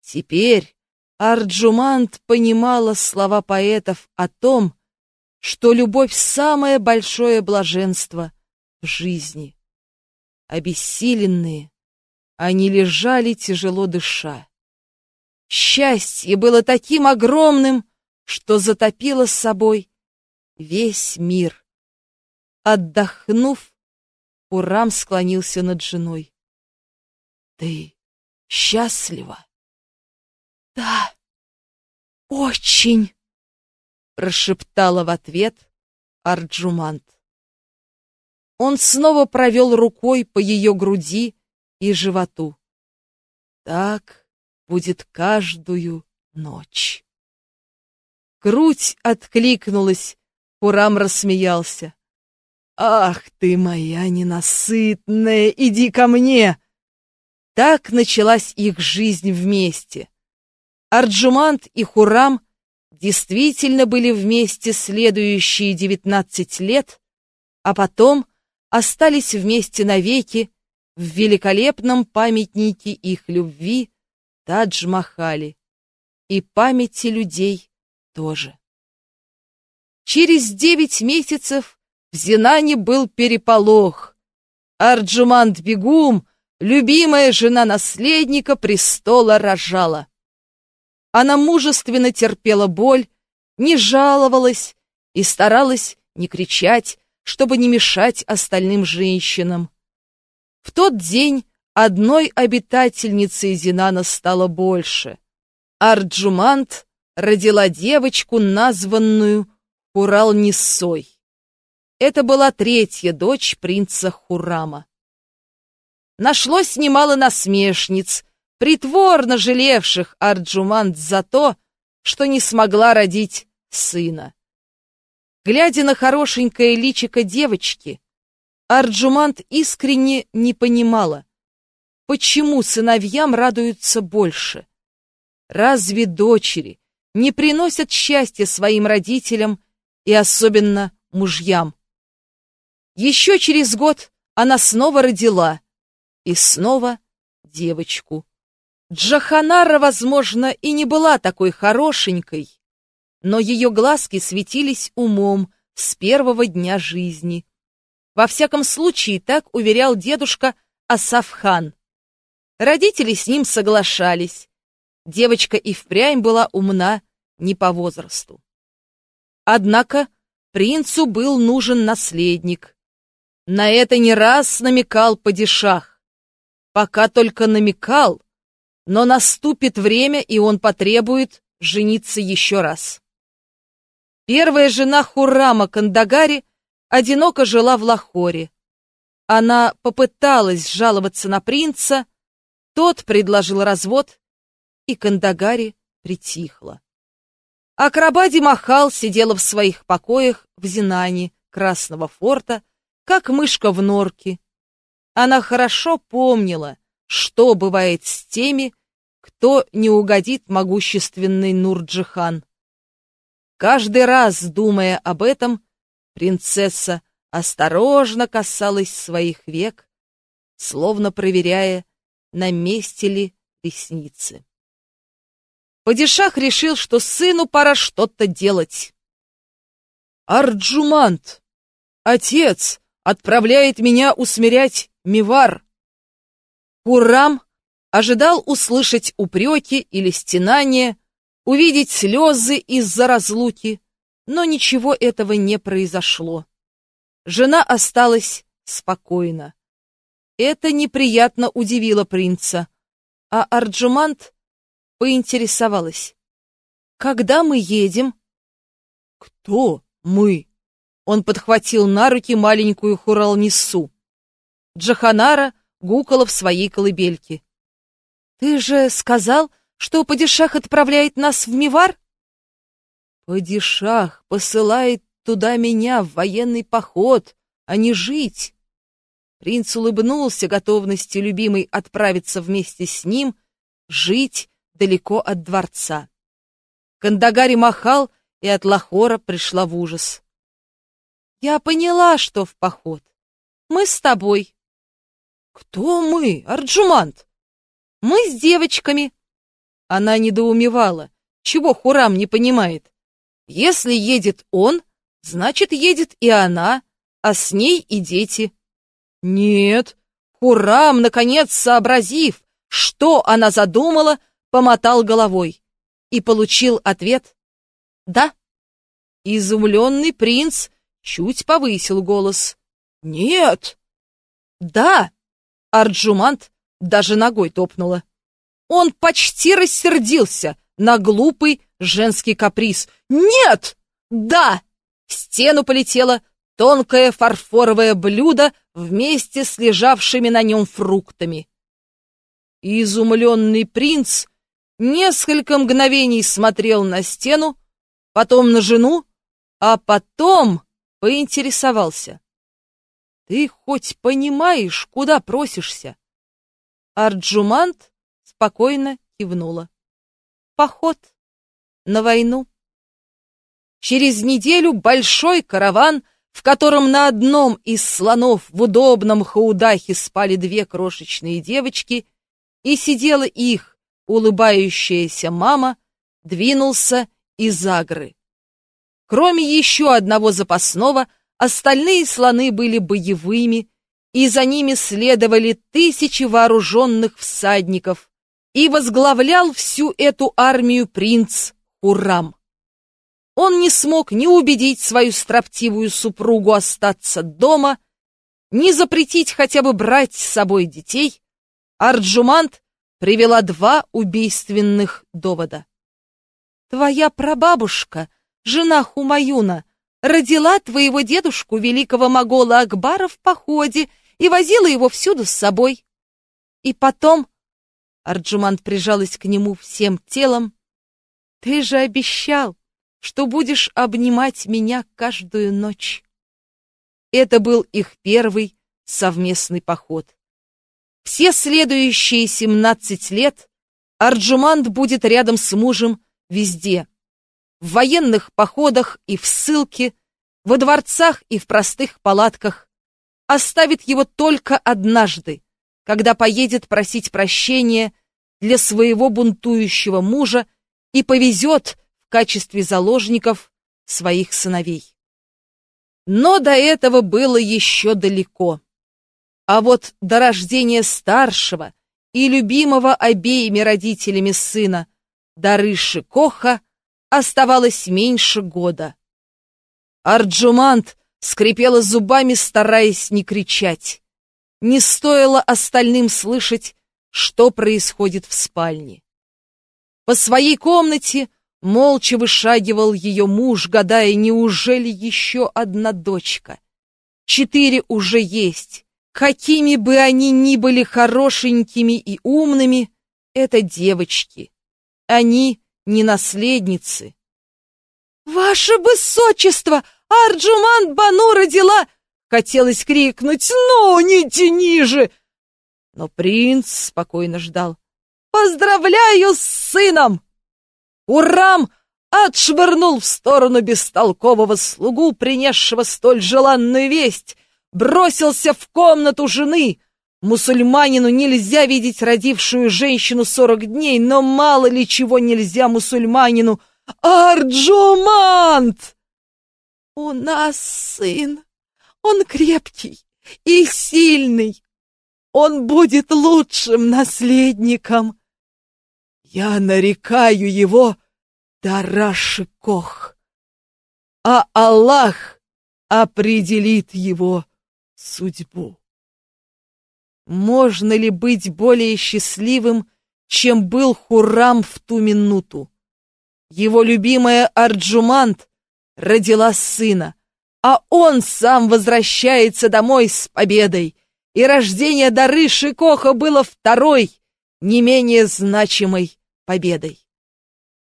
Теперь Арджумант понимала слова поэтов о том, что любовь — самое большое блаженство в жизни. Обессиленные, они лежали тяжело дыша. Счастье было таким огромным, что затопило с собой весь мир. Отдохнув, Урам склонился над женой. — Ты счастлива? Да, Очень, прошептала в ответ Арджумант. Он снова провел рукой по ее груди и животу. Так будет каждую ночь. Грудь откликнулась, Пурам рассмеялся. «Ах ты моя ненасытная, иди ко мне!» Так началась их жизнь вместе. Арджумант и Хурам действительно были вместе следующие девятнадцать лет, а потом остались вместе навеки в великолепном памятнике их любви Тадж-Махали и памяти людей тоже. Через девять месяцев в Зинане был переполох. Арджумант Бегум, любимая жена наследника престола, рожала. Она мужественно терпела боль, не жаловалась и старалась не кричать, чтобы не мешать остальным женщинам. В тот день одной обитательницей Зинана стало больше. Арджумант родила девочку, названную Хурал-Ниссой. Это была третья дочь принца Хурама. Нашлось немало насмешниц, притворно жалевших Арджумант за то, что не смогла родить сына. Глядя на хорошенькое личико девочки, Арджумант искренне не понимала, почему сыновьям радуются больше. Разве дочери не приносят счастья своим родителям и особенно мужьям? Еще через год она снова родила, и снова девочку. Джаханара, возможно, и не была такой хорошенькой, но ее глазки светились умом с первого дня жизни. Во всяком случае, так уверял дедушка Асафхан. Родители с ним соглашались. Девочка и впрямь была умна не по возрасту. Однако принцу был нужен наследник. На это не раз намекал падишах. Пока только намекал, но наступит время, и он потребует жениться еще раз. Первая жена Хуррама Кандагари одиноко жила в Лахоре. Она попыталась жаловаться на принца, тот предложил развод, и Кандагари притихла. Акрабади Махал сидела в своих покоях в Зинане Красного форта, как мышка в норке. Она хорошо помнила, что бывает с теми, кто не угодит могущественный Нурджихан. Каждый раз, думая об этом, принцесса осторожно касалась своих век, словно проверяя, на месте ли ресницы. Падишах решил, что сыну пора что-то делать. «Арджумант! Отец отправляет меня усмирять Мивар!» Курам ожидал услышать упреки или стенания, увидеть слезы из-за разлуки, но ничего этого не произошло. Жена осталась спокойна. Это неприятно удивило принца, а Арджумант поинтересовалась. «Когда мы едем?» «Кто мы?» Он подхватил на руки маленькую Хуралнису. Джаханара гукала в своей колыбельке. «Ты же сказал, что Падишах отправляет нас в Мивар?» «Падишах посылает туда меня в военный поход, а не жить». Принц улыбнулся готовности любимой отправиться вместе с ним, жить далеко от дворца. Кандагари махал, и от Лахора пришла в ужас. «Я поняла, что в поход. Мы с тобой». «Кто мы, Арджумант?» «Мы с девочками». Она недоумевала, чего Хурам не понимает. Если едет он, значит, едет и она, а с ней и дети. Нет, Хурам, наконец сообразив, что она задумала, помотал головой и получил ответ «Да». Изумленный принц чуть повысил голос. «Нет». «Да». Арджумант даже ногой топнула. Он почти рассердился на глупый женский каприз. «Нет! Да!» В стену полетело тонкое фарфоровое блюдо вместе с лежавшими на нем фруктами. Изумленный принц несколько мгновений смотрел на стену, потом на жену, а потом поинтересовался. «Ты хоть понимаешь, куда просишься?» Арджумант спокойно кивнула. «Поход на войну». Через неделю большой караван, в котором на одном из слонов в удобном хаудахе спали две крошечные девочки, и сидела их улыбающаяся мама, двинулся из Агры. Кроме еще одного запасного, остальные слоны были боевыми, и за ними следовали тысячи вооруженных всадников, и возглавлял всю эту армию принц Урам. Он не смог ни убедить свою строптивую супругу остаться дома, ни запретить хотя бы брать с собой детей. Арджумант привела два убийственных довода. «Твоя прабабушка, жена Хумаюна, родила твоего дедушку, великого могола Акбара, в походе и возила его всюду с собой. И потом...» Арджумант прижалась к нему всем телом. «Ты же обещал, что будешь обнимать меня каждую ночь. Это был их первый совместный поход. Все следующие 17 лет Арджуманд будет рядом с мужем везде. В военных походах и в ссылке, во дворцах и в простых палатках. Оставит его только однажды, когда поедет просить прощения для своего бунтующего мужа и повезет качестве заложников своих сыновей. Но до этого было еще далеко. А вот до рождения старшего и любимого обеими родителями сына Дарыши Коха оставалось меньше года. Арджумант скрипела зубами, стараясь не кричать. Не стоило остальным слышать, что происходит в спальне. По своей комнате Молча вышагивал ее муж, гадая, неужели еще одна дочка? Четыре уже есть. Какими бы они ни были хорошенькими и умными, это девочки. Они не наследницы. «Ваше высочество! Арджуман Бану родила!» Хотелось крикнуть «Ну, не тяни же!» Но принц спокойно ждал. «Поздравляю с сыном!» Урам отшвырнул в сторону бестолкового слугу, принесшего столь желанную весть, бросился в комнату жены. Мусульманину нельзя видеть родившую женщину сорок дней, но мало ли чего нельзя мусульманину. Арджумант! У нас сын. Он крепкий и сильный. Он будет лучшим наследником. Я нарекаю его Тарашикох, а Аллах определит его судьбу. Можно ли быть более счастливым, чем был Хурам в ту минуту? Его любимая Арджумант родила сына, а он сам возвращается домой с победой, и рождение Дары Шикоха было второй, не менее значимой победой.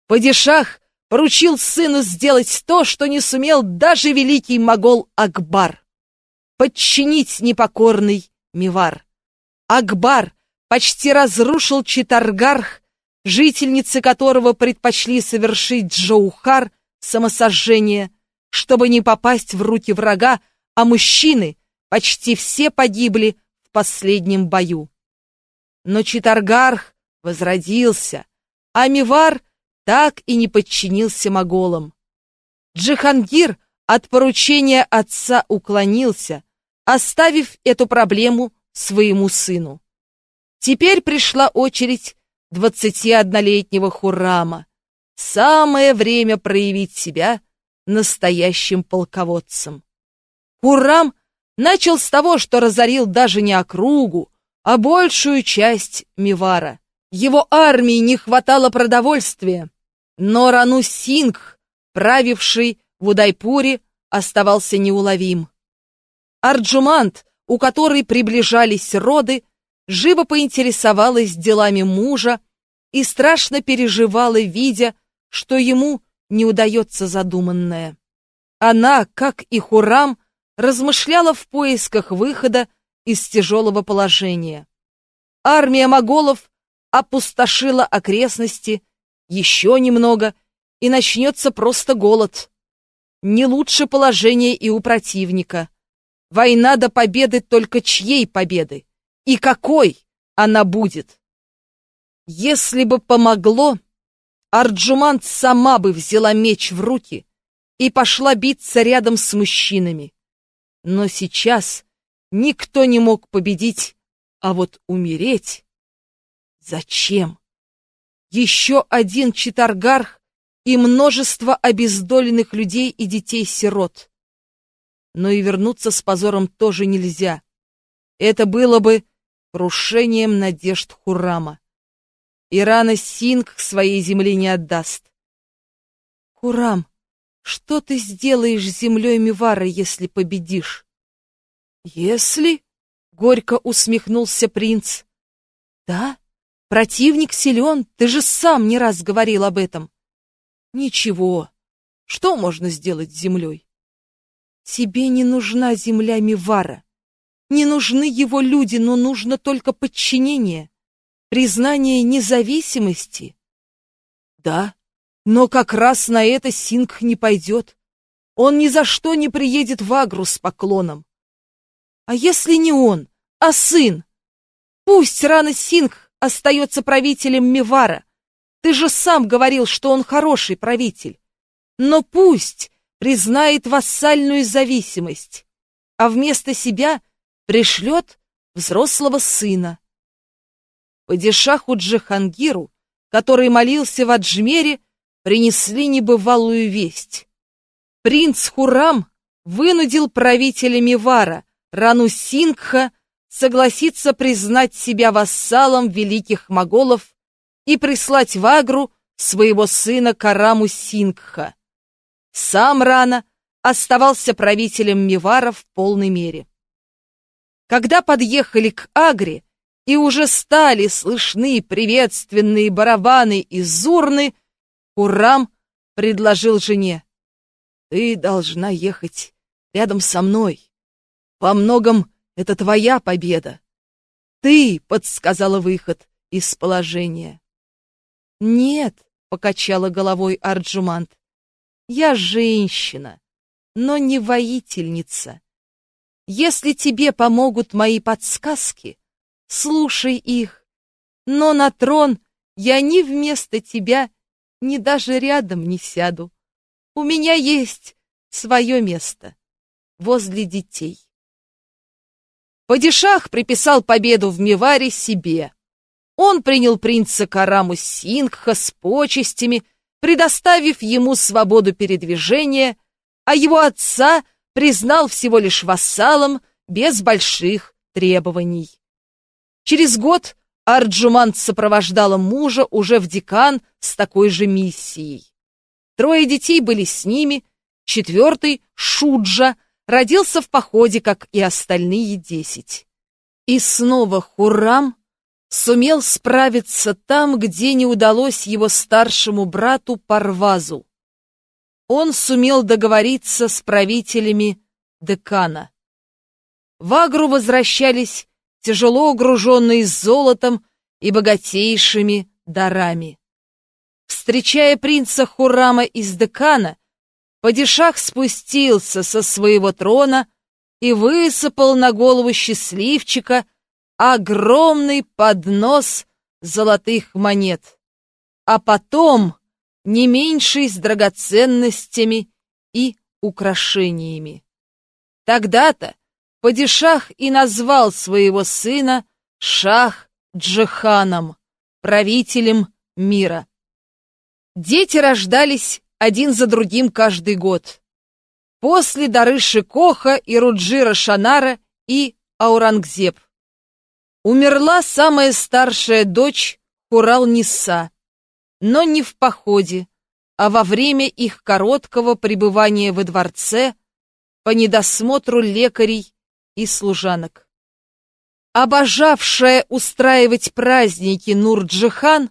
Падишах поручил сыну сделать то, что не сумел даже великий могол Акбар — подчинить непокорный Мивар. Акбар почти разрушил Читаргарх, жительницы которого предпочли совершить Джоухар, самосожжение, чтобы не попасть в руки врага, а мужчины почти все погибли в последнем бою. Но Читаргарх возродился, а Мивар так и не подчинился моголам. Джихангир от поручения отца уклонился, оставив эту проблему своему сыну. Теперь пришла очередь двадцатиоднолетнего Хурама. Самое время проявить себя настоящим полководцем. Хурам начал с того, что разорил даже не округу, а большую часть Мивара. Его армии не хватало продовольствия, Но Рану Сингх, правивший в Удайпуре, оставался неуловим. Арджумант, у которой приближались роды, живо поинтересовалась делами мужа и страшно переживала, видя, что ему не удается задуманное. Она, как и Хурам, размышляла в поисках выхода из тяжелого положения. Армия моголов опустошила окрестности, еще немного, и начнется просто голод. Не лучше положение и у противника. Война до победы только чьей победы? И какой она будет? Если бы помогло, Арджумант сама бы взяла меч в руки и пошла биться рядом с мужчинами. Но сейчас никто не мог победить, а вот умереть... Зачем? Еще один читаргарх и множество обездоленных людей и детей-сирот но и вернуться с позором тоже нельзя. Это было бы крушением надежд Хурама. Ирана Синг своей земли не отдаст. Хурам, что ты сделаешь с землей Мивара, если победишь? Если? Горько усмехнулся принц. Да, противник силен, ты же сам не раз говорил об этом. Ничего, что можно сделать с землей? Тебе не нужна земля Мивара. Не нужны его люди, но нужно только подчинение, признание независимости. Да, но как раз на это Сингх не пойдет. Он ни за что не приедет в Агру с поклоном. А если не он, а сын? Пусть Рана Сингх остается правителем Мивара. Ты же сам говорил, что он хороший правитель. Но пусть признает вассальную зависимость, а вместо себя пришлет взрослого сына. Падишаху Джихангиру, который молился в Аджмере, принесли небывалую весть. Принц Хурам вынудил правителя Мивара, Рану Сингха, согласиться признать себя вассалом великих моголов и прислать в Агру своего сына Караму Сингха. Сам Рана оставался правителем Мивара в полной мере. Когда подъехали к Агре и уже стали слышны приветственные барабаны и зурны, Урам предложил жене. «Ты должна ехать рядом со мной. Во многом это твоя победа. Ты подсказала выход из положения». «Нет», — покачала головой Арджумант, я женщина, но не воительница. Если тебе помогут мои подсказки, слушай их. Но на трон я ни вместо тебя, ни даже рядом не сяду. У меня есть свое место возле детей. Падишах приписал победу в Миваре себе. Он принял принца Караму Сингха с почестями, предоставив ему свободу передвижения, а его отца признал всего лишь вассалом без больших требований. Через год Арджуман сопровождала мужа уже в декан с такой же миссией. Трое детей были с ними, четвертый, Шуджа, родился в походе, как и остальные десять. И снова Хуррам сумел справиться там, где не удалось его старшему брату Парвазу. Он сумел договориться с правителями декана. В Агру возвращались тяжело груженные золотом и богатейшими дарами. Встречая принца Хурама из декана, Падишах спустился со своего трона и высыпал на голову счастливчика — огромный поднос золотых монет, а потом не меньший с драгоценностями и украшениями. Тогда-то Падишах и назвал своего сына Шах Джиханом, правителем мира. Дети рождались один за другим каждый год. После Дарыши Коха и Руджира Шанара и Аурангзеб. Умерла самая старшая дочь Хурал-Ниса, но не в походе, а во время их короткого пребывания во дворце по недосмотру лекарей и служанок. Обожавшая устраивать праздники Нурджихан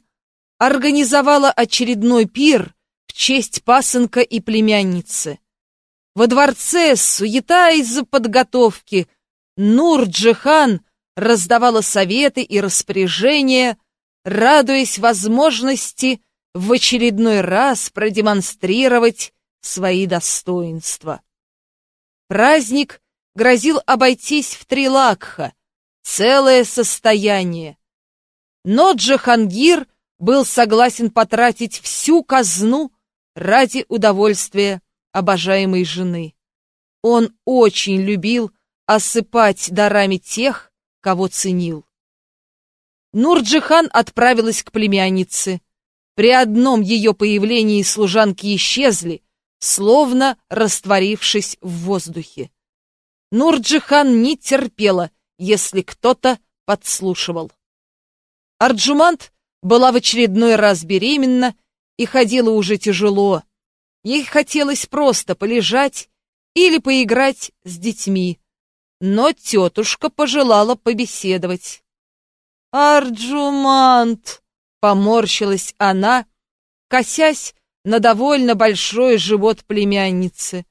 организовала очередной пир честь пасынка и племянницы. Во дворце суета из-за подготовки Нурджихан раздавала советы и распоряжения, радуясь возможности в очередной раз продемонстрировать свои достоинства. Праздник грозил обойтись в три лакха, целое состояние. Но Джахангир был согласен потратить всю казну ради удовольствия обожаемой жены. Он очень любил осыпать дарами тех, кого ценил. Нурджихан отправилась к племяннице. При одном ее появлении служанки исчезли, словно растворившись в воздухе. Нурджихан не терпела, если кто-то подслушивал. Арджумант была в очередной раз беременна и ходила уже тяжело. Ей хотелось просто полежать или поиграть с детьми, но тетушка пожелала побеседовать. «Арджумант!» — поморщилась она, косясь на довольно большой живот племянницы.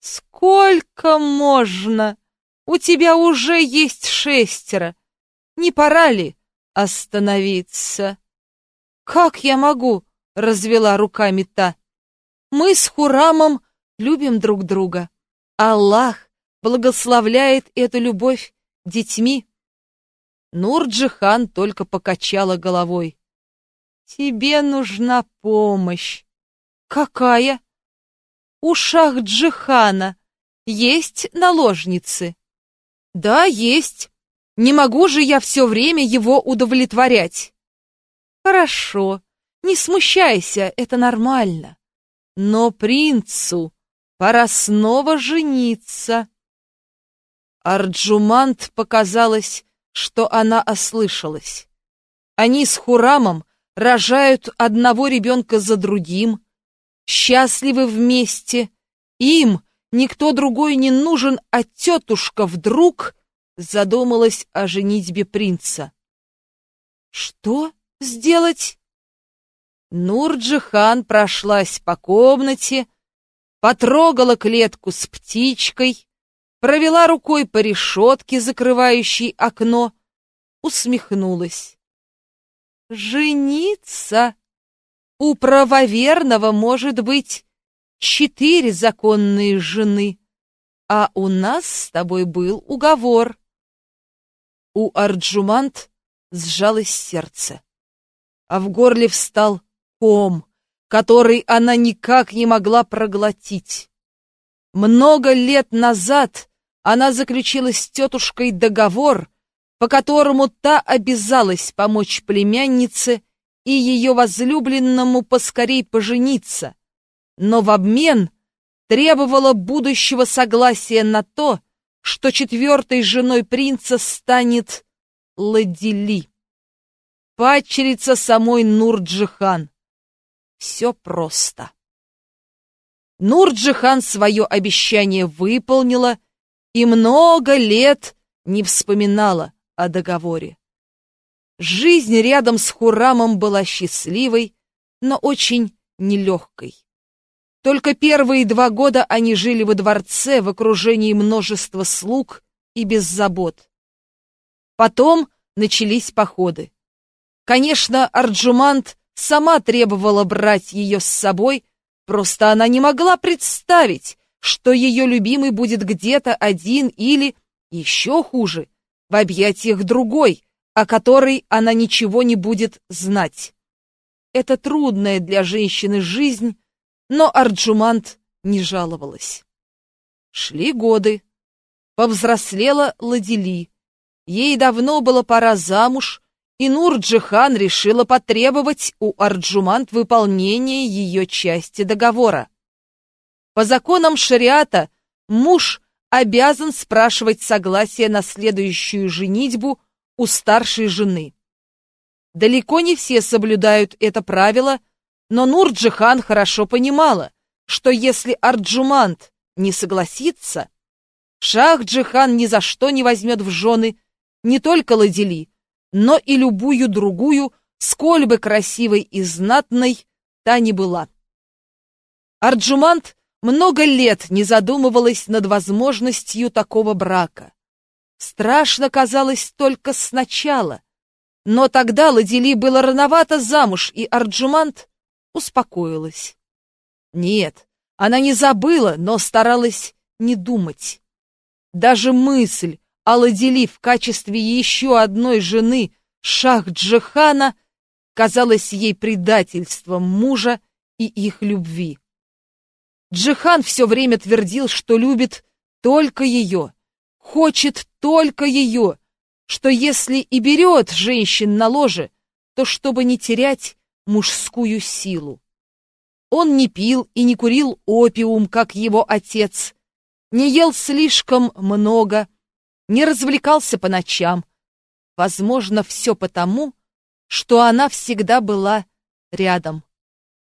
«Сколько можно? У тебя уже есть шестеро. Не пора ли остановиться?» «Как я могу?» — развела руками та. «Мы с Хурамом любим друг друга. Аллах благословляет эту любовь детьми». Нурджихан только покачала головой. «Тебе нужна помощь». «Какая?» «У Шахджихана есть наложницы?» «Да, есть. Не могу же я все время его удовлетворять». Хорошо, не смущайся, это нормально. Но принцу пора снова жениться. Арджумант показалось, что она ослышалась. Они с Хурамом рожают одного ребенка за другим, счастливы вместе. Им никто другой не нужен, а тетушка вдруг задумалась о женитьбе принца. Что? сделать? Нурджихан прошлась по комнате, потрогала клетку с птичкой, провела рукой по решетке, закрывающей окно, усмехнулась. «Жениться? У правоверного может быть четыре законные жены, а у нас с тобой был уговор». У Арджумант сжалось сердце а в горле встал ком, который она никак не могла проглотить. Много лет назад она заключила с тетушкой договор, по которому та обязалась помочь племяннице и ее возлюбленному поскорей пожениться, но в обмен требовала будущего согласия на то, что четвертой женой принца станет Ладили падчерица самой Нурджихан. Все просто. Нурджихан свое обещание выполнила и много лет не вспоминала о договоре. Жизнь рядом с Хурамом была счастливой, но очень нелегкой. Только первые два года они жили во дворце в окружении множества слуг и без забот. Потом начались походы. Конечно, Арджумант сама требовала брать ее с собой, просто она не могла представить, что ее любимый будет где-то один или, еще хуже, в объятиях другой, о которой она ничего не будет знать. Это трудная для женщины жизнь, но Арджумант не жаловалась. Шли годы. Повзрослела Ладили. Ей давно было пора замуж, и Нурджихан решила потребовать у Арджумант выполнения ее части договора. По законам шариата муж обязан спрашивать согласие на следующую женитьбу у старшей жены. Далеко не все соблюдают это правило, Но Нурджихан хорошо понимала, что если Арджумант не согласится, Шах-Джихан ни за что не возьмет в жены не только Ладили, но и любую другую, сколь бы красивой и знатной та ни была. Арджумант много лет не задумывалась над возможностью такого брака. Страшно казалось только сначала, но тогда Ладили было рановато замуж, и Арджумант успокоилась. Нет, она не забыла, но старалась не думать. Даже мысль о Ладили в качестве еще одной жены Шах-Джихана казалась ей предательством мужа и их любви. Джихан все время твердил, что любит только ее, хочет только ее, что если и берет женщин на ложе, то чтобы не терять мужскую силу. Он не пил и не курил опиум, как его отец, не ел слишком много, не развлекался по ночам. Возможно, все потому, что она всегда была рядом.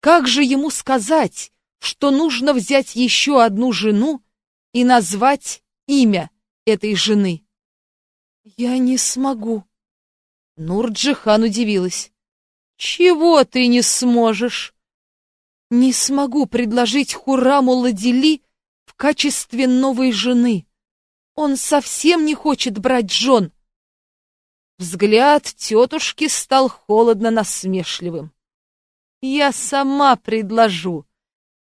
Как же ему сказать, что нужно взять еще одну жену и назвать имя этой жены? Я не смогу. Нурджихан удивилась. Чего ты не сможешь? Не смогу предложить Хураму Ладили в качестве новой жены. Он совсем не хочет брать жен. Взгляд тетушки стал холодно насмешливым. Я сама предложу,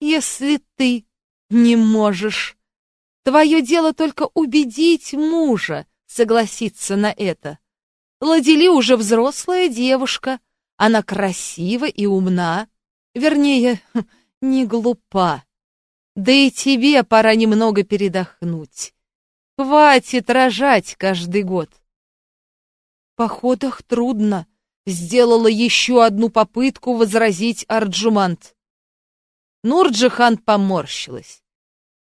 если ты не можешь. Твое дело только убедить мужа согласиться на это. Ладили уже взрослая девушка, она красива и умна, вернее, не глупа. Да и тебе пора немного передохнуть. Хватит рожать каждый год. В походах трудно. Сделала еще одну попытку возразить Арджумант. Нурджихан поморщилась.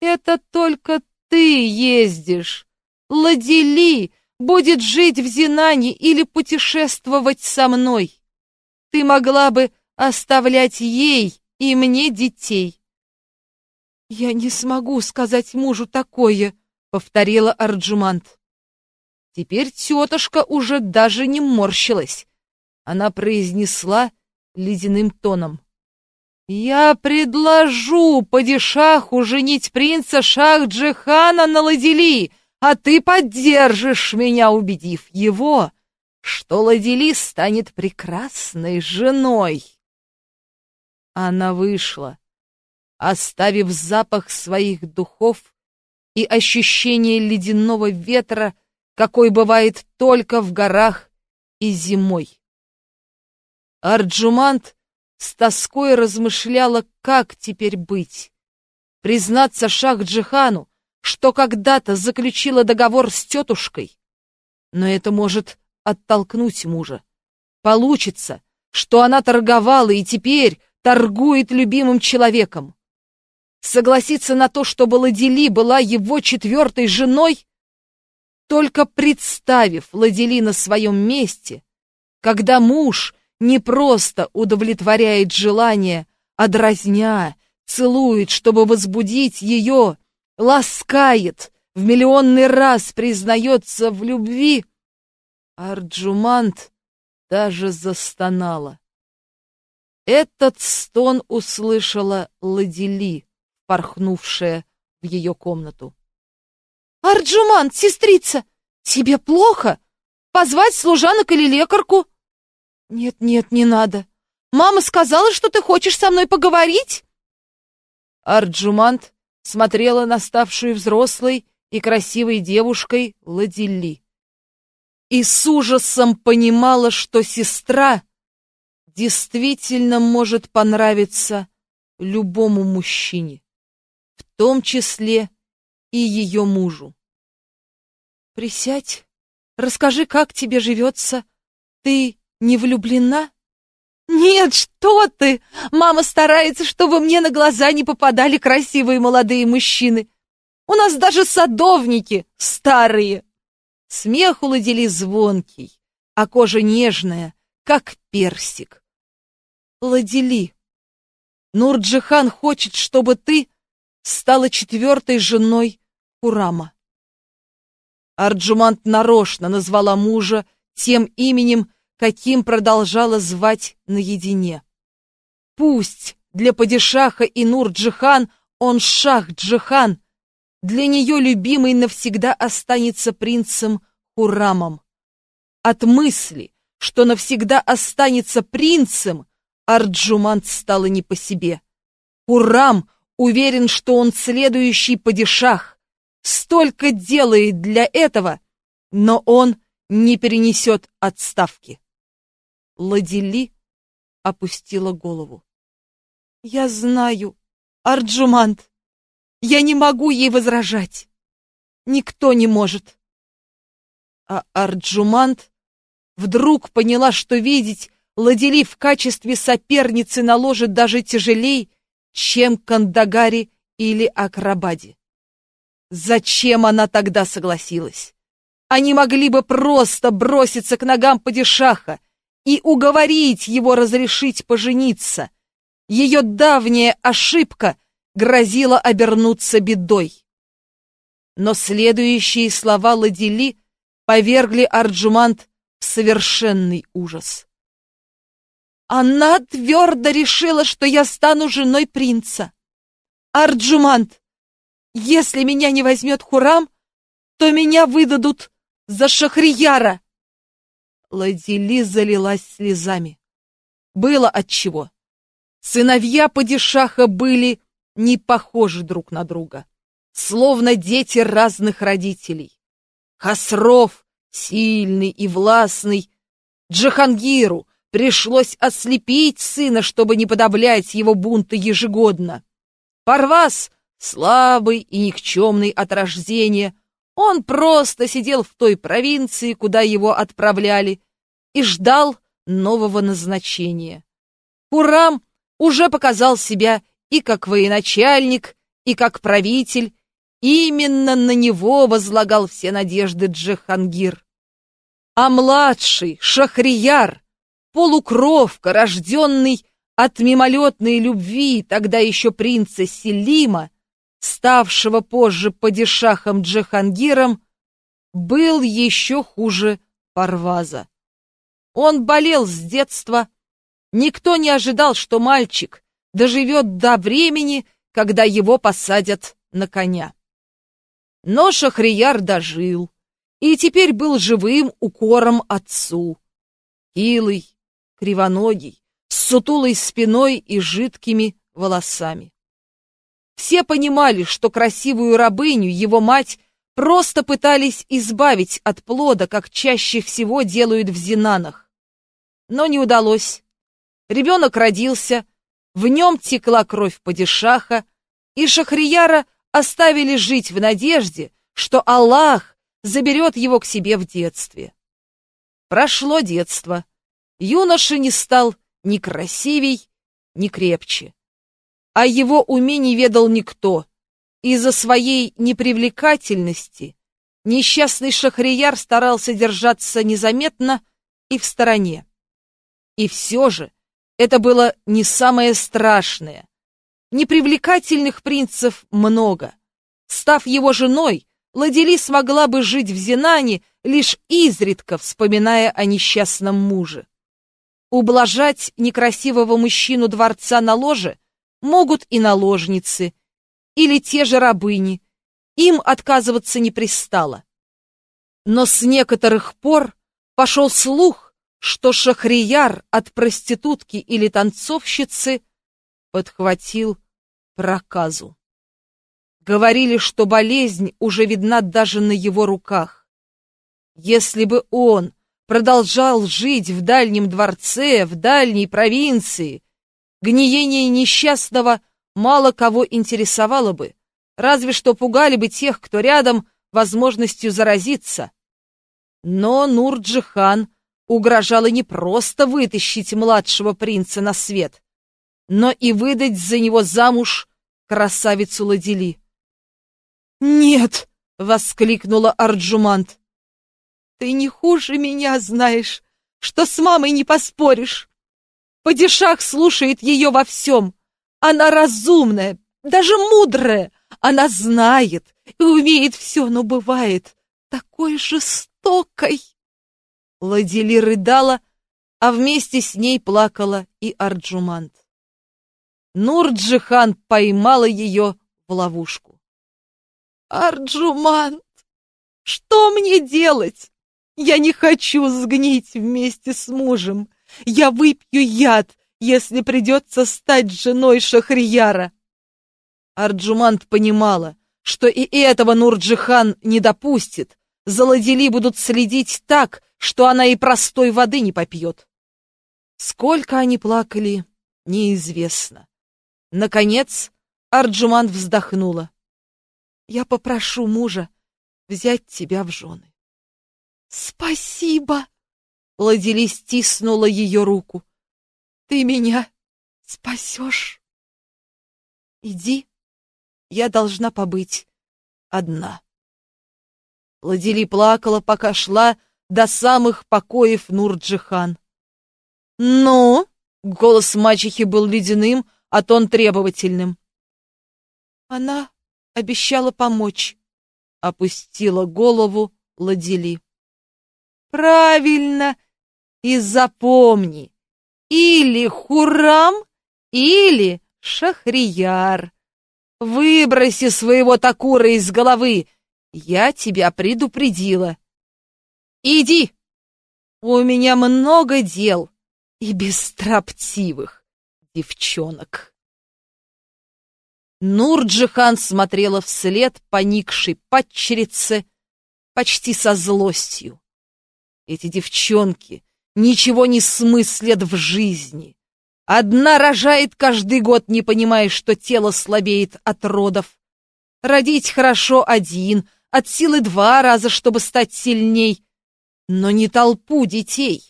Это только ты ездишь. Ладили будет жить в Зинане или путешествовать со мной. Ты могла бы оставлять ей и мне детей. «Я не смогу сказать мужу такое», — повторила Арджумант. Теперь тетушка уже даже не морщилась. Она произнесла ледяным тоном. «Я предложу падишаху женить принца Шах-Джихана на Ладили, а ты поддержишь меня, убедив его, что Ладили станет прекрасной женой». Она вышла оставив запах своих духов и ощущение ледяного ветра, какой бывает только в горах и зимой. Арджумант с тоской размышляла, как теперь быть. Признаться Шах-Джихану, что когда-то заключила договор с тетушкой. Но это может оттолкнуть мужа. Получится, что она торговала и теперь торгует любимым человеком согласиться на то, чтобы Ладили была его четвертой женой? Только представив Ладили на своем месте, когда муж не просто удовлетворяет желание, а дразня, целует, чтобы возбудить ее, ласкает, в миллионный раз признается в любви, Арджумант даже застонала. Этот стон услышала Ладили порхнувшая в ее комнату. «Арджуман, сестрица, тебе плохо? Позвать служанок или лекарку?» «Нет-нет, не надо. Мама сказала, что ты хочешь со мной поговорить?» Арджумант смотрела на ставшую взрослой и красивой девушкой Ладилли. И с ужасом понимала, что сестра действительно может понравиться любому мужчине том числе и ее мужу. «Присядь, расскажи, как тебе живется. Ты не влюблена?» «Нет, что ты! Мама старается, чтобы мне на глаза не попадали красивые молодые мужчины. У нас даже садовники старые!» Смех у Ладили звонкий, а кожа нежная, как персик. «Ладили, Нурджихан хочет, чтобы ты стала четвертой женой Курама. Арджумант нарочно назвала мужа тем именем, каким продолжала звать наедине. Пусть для падишаха и Нур-Джихан он Шах-Джихан, для нее любимый навсегда останется принцем Хурамом. От мысли, что навсегда останется принцем, Арджумант стало не по себе. Хурам уверен, что он следующий падишах, столько делает для этого, но он не перенесет отставки. Ладили опустила голову. Я знаю, Арджумант. Я не могу ей возражать. Никто не может. А Арджумант вдруг поняла, что видеть Ладили в качестве соперницы наложит даже тяжелей, чем Кандагари или Акрабади. Зачем она тогда согласилась? Они могли бы просто броситься к ногам падишаха и уговорить его разрешить пожениться. Ее давняя ошибка грозила обернуться бедой. Но следующие слова Ладили повергли Арджумант в совершенный ужас. Она твердо решила, что я стану женой принца. Арджумант, если меня не возьмет Хурам, то меня выдадут за Шахрияра. Ладили залилась слезами. Было отчего. Сыновья падишаха были не похожи друг на друга, словно дети разных родителей. Хасров, сильный и властный, Джахангиру пришлось ослепить сына, чтобы не подавлять его бунты ежегодно. Парвас, слабый и никчемный от рождения, он просто сидел в той провинции, куда его отправляли, и ждал нового назначения. Курам уже показал себя и как военачальник, и как правитель, именно на него возлагал все надежды Джахангир. А младший, Шахрияр, полукровка, рожденный от мимолетной любви тогда еще принца Селима, ставшего позже падишахом Джахангиром, был еще хуже Парваза. Он болел с детства, никто не ожидал, что мальчик доживет до времени, когда его посадят на коня. Но Шахрияр дожил и теперь был живым укором отцу. Хилый, кривоногий, с сутулой спиной и жидкими волосами. Все понимали, что красивую рабыню его мать просто пытались избавить от плода, как чаще всего делают в зинанах. Но не удалось. Ребенок родился, в нем текла кровь падишаха, и Шахрияра оставили жить в надежде, что Аллах заберет его к себе в детстве. Прошло детство. Юноша не стал ни красивей, ни крепче а его уме не ведал никто. Из-за своей непривлекательности несчастный Шахрияр старался держаться незаметно и в стороне. И все же это было не самое страшное. Непривлекательных принцев много. Став его женой, Ладили смогла бы жить в Зинане, лишь изредка вспоминая о несчастном муже. Ублажать некрасивого мужчину дворца на ложе могут и наложницы, или те же рабыни. Им отказываться не пристало. Но с некоторых пор пошел слух, что Шахрияр от проститутки или танцовщицы подхватил проказу. Говорили, что болезнь уже видна даже на его руках. Если бы он продолжал жить в дальнем дворце, в дальней провинции, Гниение несчастного мало кого интересовало бы, разве что пугали бы тех, кто рядом, возможностью заразиться. Но Нурджихан угрожала не просто вытащить младшего принца на свет, но и выдать за него замуж красавицу Ладили. «Нет!» — воскликнула Арджумант. «Ты не хуже меня знаешь, что с мамой не поспоришь. Падишах слушает ее во всем. Она разумная, даже мудрая. Она знает и умеет все, но бывает такой жестокой. Ладили рыдала, а вместе с ней плакала и Арджумант. Нурджихан поймала ее в ловушку. «Арджумант, что мне делать? Я не хочу сгнить вместе с мужем. Я выпью яд, если придется стать женой Шахрияра». Арджумант понимала, что и этого Нурджихан не допустит. За Ладили будут следить так, что она и простой воды не попьет. Сколько они плакали, неизвестно. Наконец, Арджуман вздохнула. «Я попрошу мужа взять тебя в жены». «Спасибо!» Ладили стиснула ее руку. «Ты меня спасешь!» «Иди, я должна побыть одна». Ладили плакала, пока шла до самых покоев Нурджихан. «Ну?» — голос мачехи был ледяным, а тон требовательным. Она обещала помочь, опустила голову Ладили. Правильно, и запомни, или Хурам, или Шахрияр. Выброси своего Такура из головы, я тебя предупредила. Иди, у меня много дел и бестроптивых девчонок. Нурджихан смотрела вслед поникшей падчерице почти со злостью. Эти девчонки ничего не смыслят в жизни. Одна рожает каждый год, не понимая, что тело слабеет от родов. Родить хорошо один, от силы два раза, чтобы стать сильней, но не толпу детей.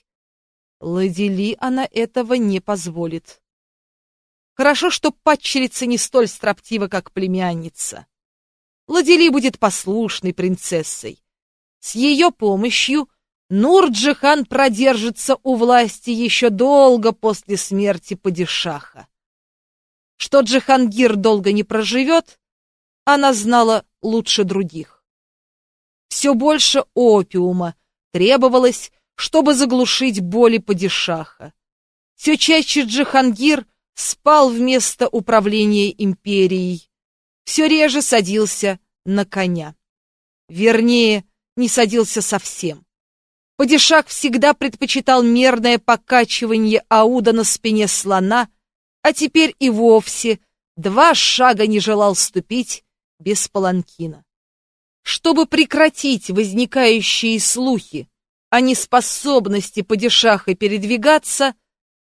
Ладили она этого не позволит. Хорошо, что падчерица не столь строптива, как племянница. Ладили будет послушной принцессой. С ее помощью Нурджихан продержится у власти еще долго после смерти падишаха. Что Джихангир долго не проживет, она знала лучше других. Все больше опиума требовалось, чтобы заглушить боли падишаха. Все чаще Джихангир спал вместо управления империей, все реже садился на коня. Вернее, не садился совсем. Падишах всегда предпочитал мерное покачивание ауда на спине слона, а теперь и вовсе два шага не желал ступить без паланкина. Чтобы прекратить возникающие слухи о неспособности падишаха передвигаться,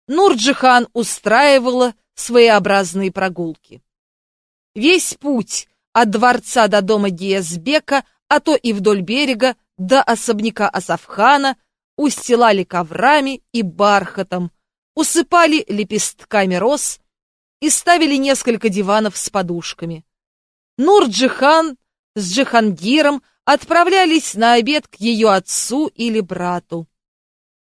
Нурджихан устраивала своеобразные прогулки. Весь путь от дворца до дома Гиязбека, а то и вдоль берега, до особняка Асафхана, устилали коврами и бархатом, усыпали лепестками роз и ставили несколько диванов с подушками. Нурджихан с Джихангиром отправлялись на обед к ее отцу или брату.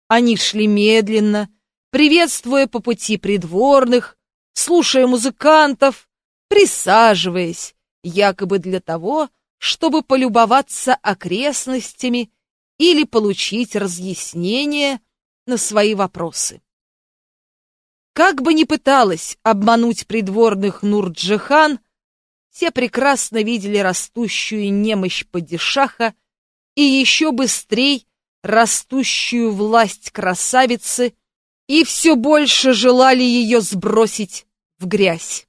Они шли медленно, приветствуя по пути придворных, слушая музыкантов, присаживаясь, якобы для того, чтобы полюбоваться окрестностями или получить разъяснение на свои вопросы. Как бы ни пыталась обмануть придворных Нурджихан, все прекрасно видели растущую немощь падишаха и еще быстрей растущую власть красавицы и все больше желали ее сбросить в грязь.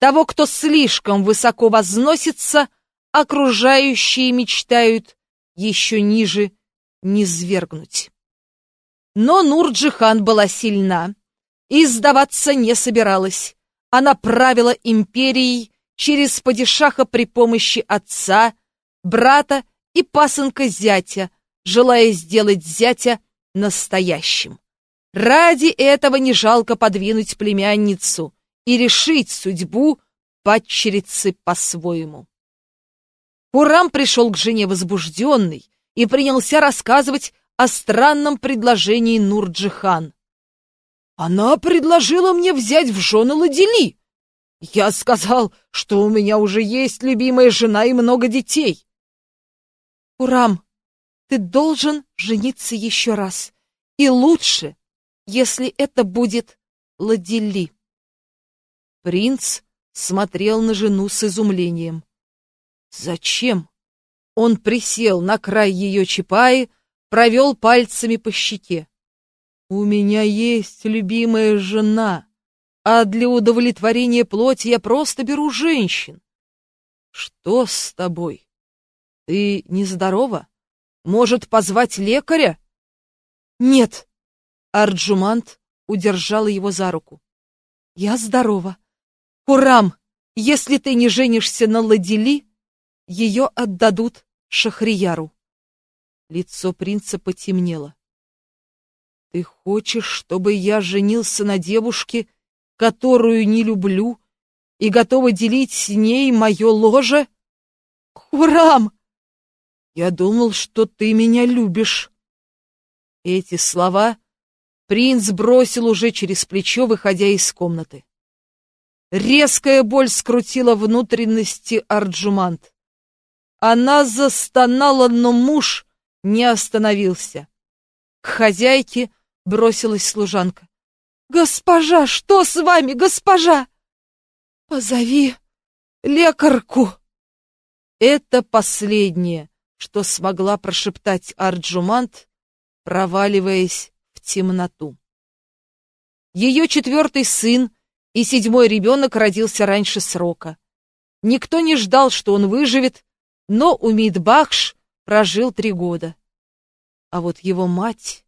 Того, кто слишком высоко возносится, окружающие мечтают еще ниже не свергнуть. Но Нурджихан была сильна и сдаваться не собиралась. Она правила империей через падишаха при помощи отца, брата и пасынка зятя, желая сделать зятя настоящим. Ради этого не жалко подвинуть племянницу и решить судьбу падчерицы по-своему. Урам пришел к жене возбужденный и принялся рассказывать о странном предложении Нурджихан. Она предложила мне взять в жены Ладили. Я сказал, что у меня уже есть любимая жена и много детей. Урам, ты должен жениться еще раз. И лучше, если это будет Ладили. Принц смотрел на жену с изумлением. Зачем? Он присел на край ее чапаи, провел пальцами по щеке. У меня есть любимая жена, а для удовлетворения плоти я просто беру женщин. Что с тобой? Ты нездорова? Может, позвать лекаря? Нет. Арджумант удержала его за руку. Я здорова. Курам, если ты не женишься на Ладили, ее отдадут Шахрияру. Лицо принца потемнело. Ты хочешь, чтобы я женился на девушке, которую не люблю, и готова делить с ней мое ложе? Курам! Я думал, что ты меня любишь. Эти слова принц бросил уже через плечо, выходя из комнаты. Резкая боль скрутила внутренности Арджумант. Она застонала, но муж не остановился. К хозяйке бросилась служанка. «Госпожа, что с вами, госпожа?» «Позови лекарку!» Это последнее, что смогла прошептать Арджумант, проваливаясь в темноту. Ее четвертый сын и седьмой ребенок родился раньше срока. Никто не ждал, что он выживет, но Умид Бахш прожил три года. А вот его мать...